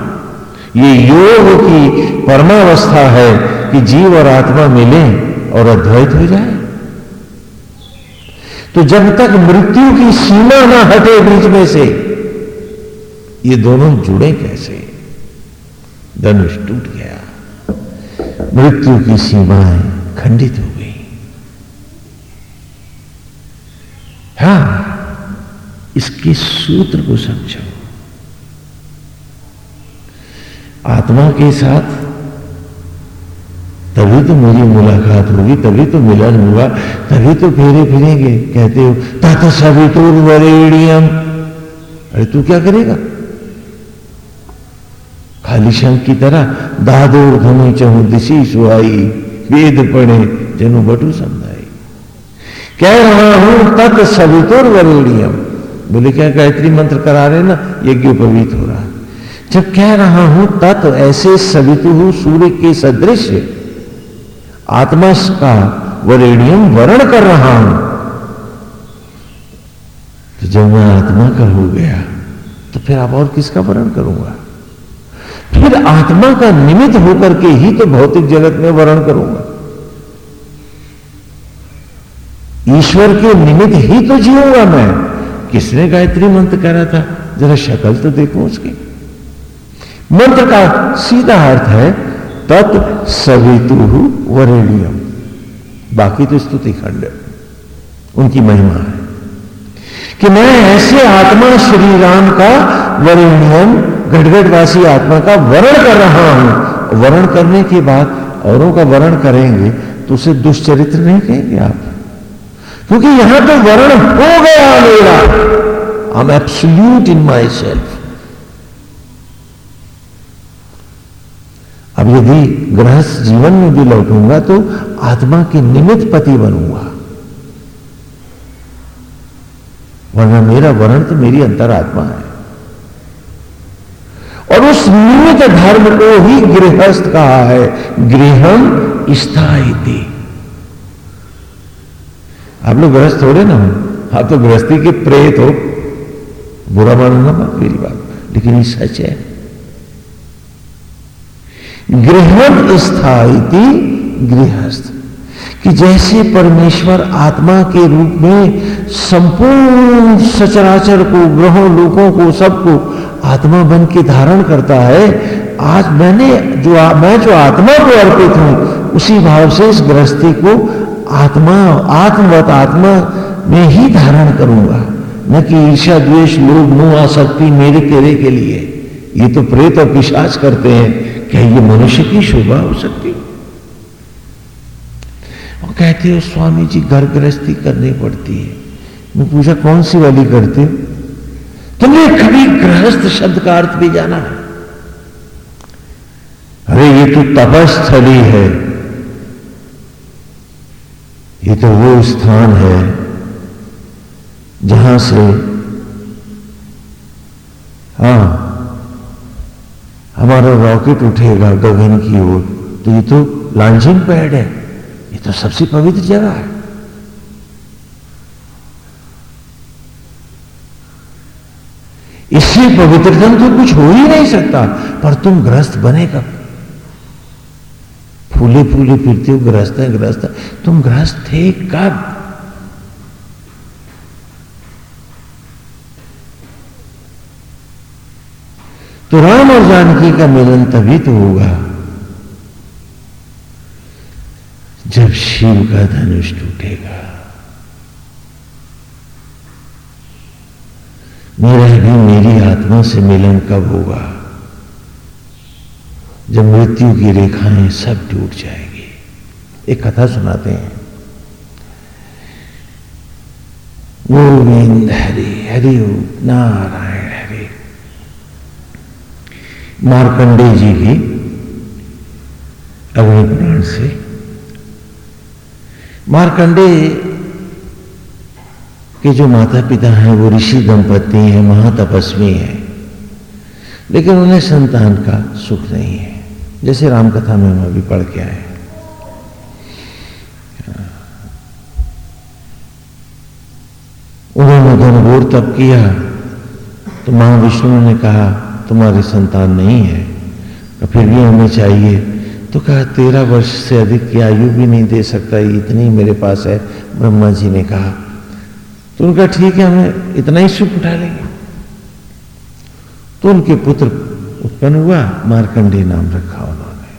ये योग की परमावस्था है कि जीव और आत्मा मिले और अद्वैत हो जाए। तो जब तक मृत्यु की सीमा ना हटे बीच में से, ये दोनों जुड़े कैसे? धनुष टूट गया। मृत्यु की सीमाएँ खंडित हो गई। हा, इसके सूत्र को समझो। आत्मा के साथ। तभी तो मेरी मुलाकात होगी, तभी तो मिलन हुआ तभी तो फेरे फिरेंगे। कहते हो तथ सभी तो वरेणियम। अरे तू क्या करेगा? खाली शंख की तरह दादोर धनु चहु दिशी सुहाई, वेद पढ़े, जनु बटू समझाई। कह रहा हूँ तत् सवितुर वरेणियम। बोले, क्या गायत्री मंत्र करा रहे ना? यज्ञ उपवीत हो रहा जब कह रहा हूँ तत् ऐसे सवितु सूर्य के सदृश। आत्मा का वरेणियम वर्ण कर रहा हूँ। तो जब मैं आत्मा का हो गया तो फिर आप और किसका वर्ण करूँगा? फिर आत्मा का निमित्त होकर के ही तो भौतिक जगत में वर्ण करूँगा। ईश्वर के निमित्त ही तो जीऊँगा मैं। किसने गायत्री मंत्र करा था? जरा शक्ल तो देखो उसकी। मंत्र का सीधा अर्थ है, तत् सवितु वरेणियम। बाकी तो स्तुति खंड उनकी महिमा है। कि मैं ऐसे आत्मा श्री राम का वरेण्यम गढ़गढ़वासी आत्मा का वरण कर रहा हूँ। वरण करने के बाद औरों का वर्ण करेंगे तो उसे दुष्चरित्र नहीं कहेंगे आप। क्योंकि यहाँ तो वरण हो गया मेरा। I am absolute in myself अब यदि गृहस्थ जीवन में भी लौटूँगा तो आत्मा के निमित्त पति बनूँगा। वरना मेरा वर्ण तो मेरी अंतरात्मा है। और उस निमित्त धर्म को ही गृहस्थ कहा है, गृहम स्थायी आप लोग गृहस्थ हो रहे ना आप तो गृहस्थी के प्रेत हो। बुरा मत मेरी बात, लेकिन ये सच है। गृहम स्थायी गृहस्थ। कि जैसे परमेश्वर आत्मा के रूप में संपूर्ण सचराचर को ग्रहों लोगों को सबको आत्मा बन के धारण करता है आज मैंने जो आ, मैं जो आत्मा को अर्पित हूँ उसी भाव से इस गृहस्थी को आत्मा आत्मवत आत्मा में ही धारण करूँगा। न कि ईर्षा द्वेष मोह आसक्ति मेरे तेरे के लिए। ये तो प्रेत और पिशाच करते हैं। क्या ये मनुष्य की शोभा हो सकती और कहते हो, स्वामी जी घर गृहस्थी करनी पड़ती है। मैं पूछा, कौन सी वाली करते तुमने कभी गृहस्थ शब्द का अर्थ भी जाना है? अरे, ये तो तपस्थली है। ये तो वो स्थान है जहाँ से हाँ हमारा रॉकेट उठेगा गगन की ओर। तो ये तो लॉन्चिंग पैड है। ये तो सबसे पवित्र जगह है। इससे पवित्रतम तो कुछ हो ही नहीं सकता, पर तुम ग्रस्त बने कब फूले फूले फिरते हो, ग्रस्त है ग्रस्त है। तुम ग्रस्त थे कब? तो राम और जानकी का मिलन तभी तो होगा जब शिव का धनुष टूटेगा। मेरा भी मेरी आत्मा से मिलन कब होगा? जब मृत्यु की रेखाएँ सब टूट जाएँगी। एक कथा सुनाते हैं। गोविंद हरि हरि नारायण। मार्कंडे जी की अग्नि पुराण से। मार्कंडे के जो माता पिता हैं, वो ऋषि दंपति हैं, महातपस्वी हैं। लेकिन उन्हें संतान का सुख नहीं है। जैसे रामकथा में हम अभी पढ़ के आए उन्होंने घनघोर तप किया। तो महाविष्णु ने कहा तुम्हारी संतान नहीं है तो फिर भी हमें चाहिए। तो कहा, तेरह वर्ष से अधिक की आयु भी नहीं दे सकता, इतनी मेरे पास है, ब्रह्मा जी ने कहा। तो उनका, ठीक है, हमें इतना ही सुख उठा लेंगे। तो उनके पुत्र उत्पन्न हुआ, मारकंडे नाम रखा उन्होंने।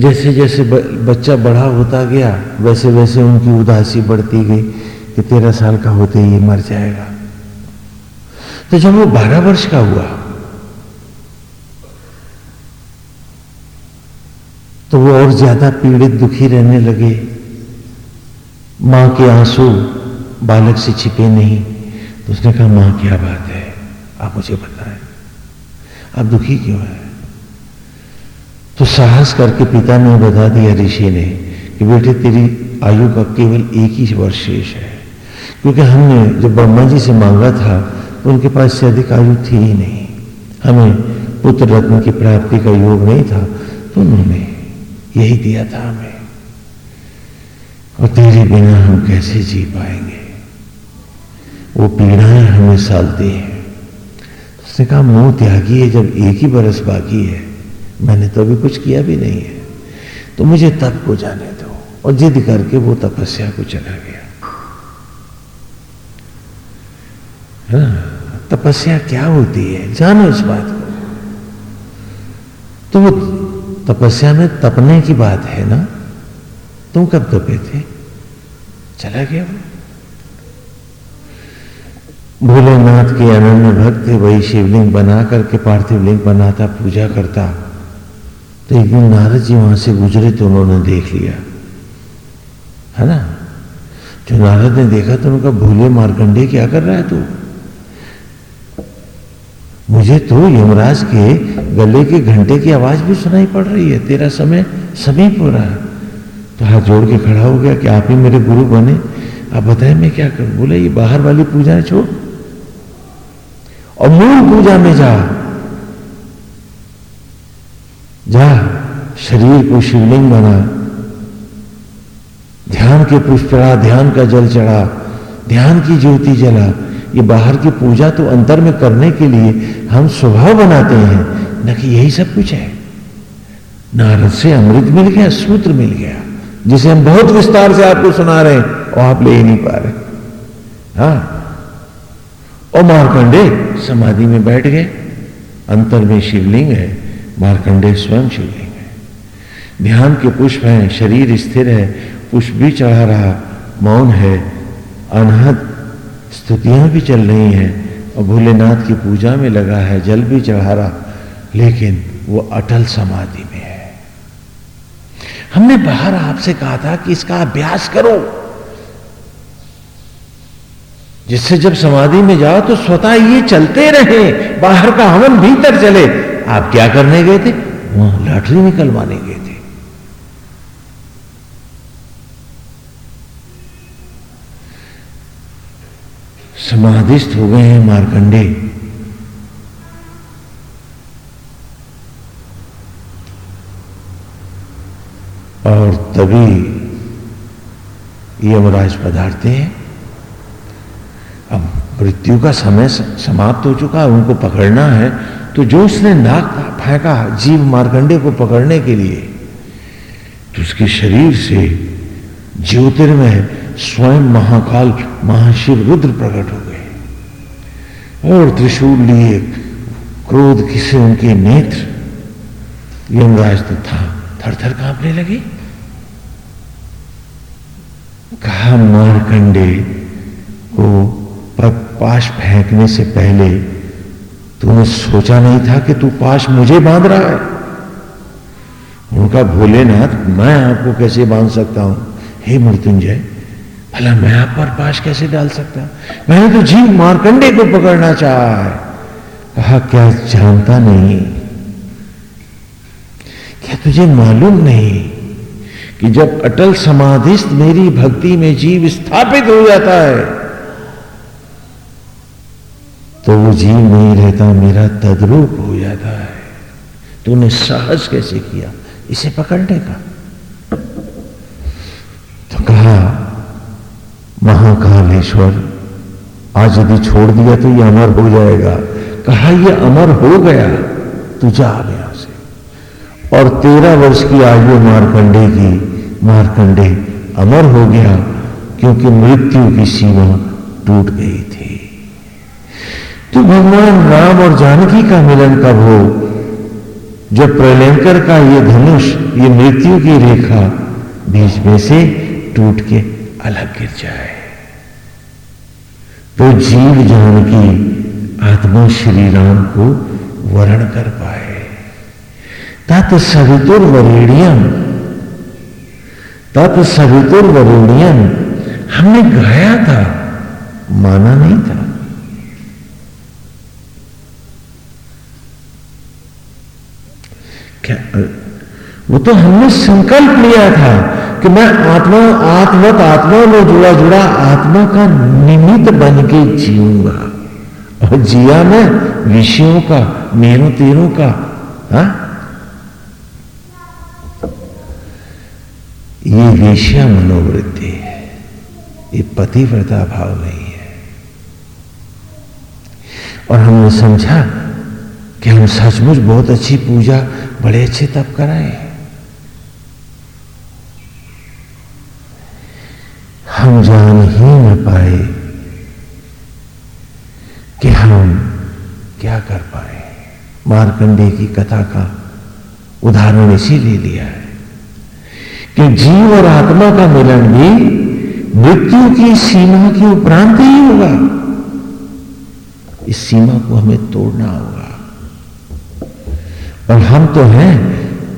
जैसे जैसे बच्चा बड़ा होता गया वैसे वैसे उनकी उदासी बढ़ती गई कि तेरह साल का होते ही मर जाएगा। तो जब वो बारह वर्ष का हुआ तो वो और ज़्यादा पीड़ित दुखी रहने लगे। माँ के आँसू बालक से छिपे नहीं। तो उसने कहा, माँ, क्या बात है? आप मुझे बताएँ। आप दुखी क्यों है? तो साहस करके पिता ने बता दिया ऋषि ने कि, बेटे, तेरी आयु का केवल एक ही वर्ष शेष है। क्योंकि हमने जब ब्रह्मा जी से मांगा था उनके पास से अधिक आयु थी ही नहीं। हमें पुत्र रत्न की प्राप्ति का योग नहीं था तो उन्होंने यही दिया था हमें। और तेरे बिना हम कैसे जी पाएँगे? वो पीड़ाएँ हमें सालती हैं। उसने कहा, मोह त्यागी है जब एक ही बरस बाकी है। मैंने तो अभी कुछ किया भी नहीं है। तो मुझे तप को जाने दो। और जिद करके वो तपस्या को चला गया हाँ, तपस्या क्या होती है? जानो इस बात को। तो वो तपस्या में तपने की बात है ना? तुम कब तपे थे? चला गया वो। भोलेनाथ के अनन्य भक्त वही शिवलिंग बना करके पार्थिव लिंग बनाता, पूजा करता। तो एक दिन नारद जी वहाँ से गुजरे तो उन्होंने देख लिया। है ना? जो नारद ने देखा तो उनका भूले मारकंडे क्या कर रहा है तू? मुझे तो यमराज के गले के घंटे की आवाज़ भी सुनाई पड़ रही है। तेरा समय समीप हो रहा है। तो हाथ जोड़ के खड़ा हो गया कि आप ही मेरे गुरु बने। आप बताएँ मैं क्या करूँ? बोले, ये बाहर वाली पूजा छोड़। और मूल पूजा में जा। जा, शरीर को शिवलिंग बना। ध्यान के पुष्प चढ़ा, ध्यान का जल चढ़ा। ध्यान की ज्योति जला। ये बाहर की पूजा तो अंतर में करने के लिए हम स्वभाव बनाते हैं, न कि यही सब कुछ है। नारद से अमृत मिल गया, सूत्र मिल गया, जिसे हम बहुत विस्तार से आपको सुना रहे हैं, और आप ले ही नहीं पा रहे। हाँ। और मारकंडे समाधि में बैठ गए। अंतर में शिवलिंग है, मारकंडे स्वयं शिवलिंग है। ध्यान के पुष्प हैं, शरीर स्थिर है, पुष्प भी चढ़ा रहा, मौन है अनहद स्तुतियाँ भी चल रही हैं। और भोलेनाथ की पूजा में लगा है, जल भी चढ़ा रहा। लेकिन वो अटल समाधि में है। हमने बाहर आपसे कहा था कि इसका अभ्यास करो। जिससे जब समाधि में जाओ तो स्वतः ये चलते रहे। बाहर का हवन भीतर चले। आप क्या करने गए थे? वहाँ लॉटरी निकलवाने गए थे। समाधिस्थ हो गए हैं मारकंडे और तभी यमराज पधारते हैं। अब मृत्यु का समय समाप्त हो चुका है, उनको पकड़ना है। तो जो उसने नाक फेंका जीव मारकंडे को पकड़ने के लिए तो उसके शरीर से ज्योतिर्मय स्वयं महाकाल, महाशिव रुद्र प्रकट हो गए। और त्रिशूल लिए क्रोध किसे उनके नेत्र? यमराज तो था थर थर कांपने लगे। कहा, मारकंडे, को पाश फेंकने से पहले तूने सोचा नहीं था कि तू पाश मुझे बाँध रहा है? उनका भोलेनाथ, मैं आपको कैसे बाँध सकता हूँ? हे मृत्युंजय भला मैं आप पर पाश कैसे डाल सकता? मैंने तो जीव मारकंडे को पकड़ना चाहा है। कहा, क्या जानता नहीं? क्या तुझे मालूम नहीं कि जब अटल समाधिस्थ मेरी भक्ति में जीव स्थापित हो जाता है तो वो जीव नहीं रहता, मेरा तद्रूप हो जाता है। तूने साहस कैसे किया? इसे पकड़ने का तो कहा महाकालेश्वर आज यदि छोड़ दिया तो ये अमर हो जाएगा। कहा, ये अमर हो गया, तू जा यहाँ से। और तेरह वर्ष की आयु मारकंडे की, मारकंडे, अमर हो गया, क्योंकि मृत्यु की सीमा टूट गई थी। तो भगवान राम और जानकी का मिलन कब हो? जब प्रलयंकर का ये धनुष, ये मृत्यु की रेखा बीच में से टूट के अलग गिर जाए। तो जीव जान की आत्मा श्री राम को वर्ण कर पाए। तत् सवितुर वरेणियम तत् सवितुर वरेणियम हमने गाया था, माना नहीं था। क्या वो तो हमने संकल्प लिया था। कि मैं आत्मा, आत्मत आत्मा में जुड़ा जुड़ा आत्मा का निमित्त बन के जीऊँगा। और जिया मैं विषयों का मेरों तेरों का, हा? ये वेश्या मनोवृत्ति है। ये पतिव्रता भाव नहीं है। और हमने समझा कि हम सचमुच बहुत अच्छी पूजा बड़े अच्छे तप कराए। हम जान ही न पाए कि हम क्या कर पाए। मारकंडे की कथा का उदाहरण इसीलिए लिया है कि जीव और आत्मा का मिलन भी मृत्यु की सीमा के उपरांत ही होगा। इस सीमा को हमें तोड़ना होगा। और हम तो हैं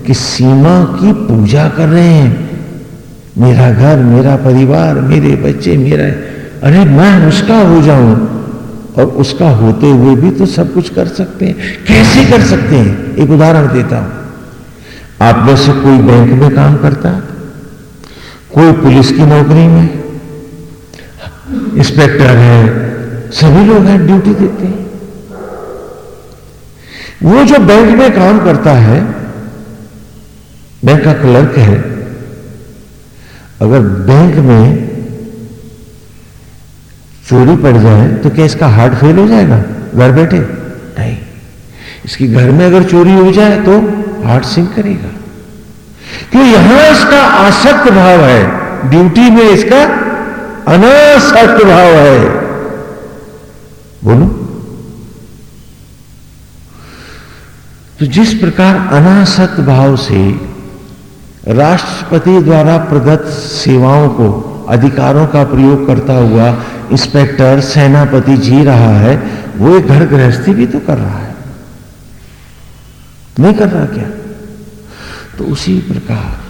कि सीमा की पूजा कर रहे हैं। मेरा घर, मेरा परिवार, मेरे बच्चे, मेरा अरे मैं उसका हो जाऊँ। और उसका होते हुए भी तो सब कुछ कर सकते हैं। कैसे कर सकते हैं? एक उदाहरण देता हूँ। आप में से कोई बैंक में काम करता कोई पुलिस की नौकरी में? इंस्पेक्टर है, सभी लोग हैं, ड्यूटी देते हैं। वो जो बैंक में काम करता है, बैंक का क्लर्क है अगर बैंक में चोरी पड़ जाए तो क्या इसका हार्ट फेल हो जाएगा? घर बैठे? नहीं। इसके घर में अगर चोरी हो जाए तो हार्ट सिंक करेगा। क्यों यहाँ इसका आसक्त भाव है। ड्यूटी में इसका अनासक्त भाव है। बोलो। तो जिस प्रकार अनासक्त भाव से राष्ट्रपति द्वारा प्रदत्त सेवाओं को, अधिकारों का प्रयोग करता हुआ इंस्पेक्टर सेनापति जी रहा है, वो एक घर गृहस्थी भी तो कर रहा है। नहीं कर रहा क्या? तो उसी प्रकार,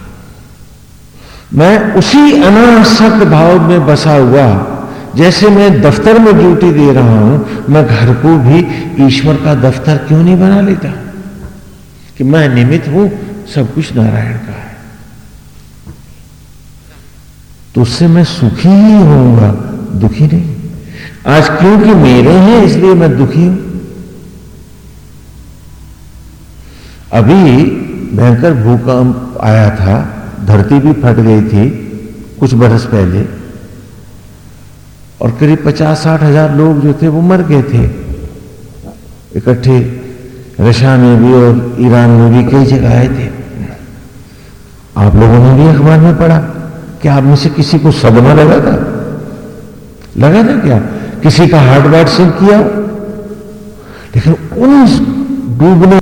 मैं उसी अनासक्त भाव में बसा हुआ, जैसे मैं दफ्तर में ड्यूटी दे रहा हूँ, मैं घर को भी ईश्वर का दफ्तर क्यों नहीं बना लेता? कि मैं निमित्त हूँ, सब कुछ नारायण का है। तो उससे मैं सुखी ही होऊँगा दुखी नहीं। आज क्योंकि मेरे हैं, इसलिए मैं दुखी हूँ। अभी भयंकर भूकंप आया था, धरती भी फट गई थी, कुछ बरस पहले, और करीब पचास साठ हज़ार लोग जो थे, वो मर गए थे। इकट्ठे रशिया में भी और ईरान में भी कई जगह आए थे। आप लोगों ने भी अखबार में पढ़ा। कि आप में से किसी को सदमा लगा था? लगा था क्या? किसी का हार्ट वार्ट सिंह किया लेकिन उन डूबने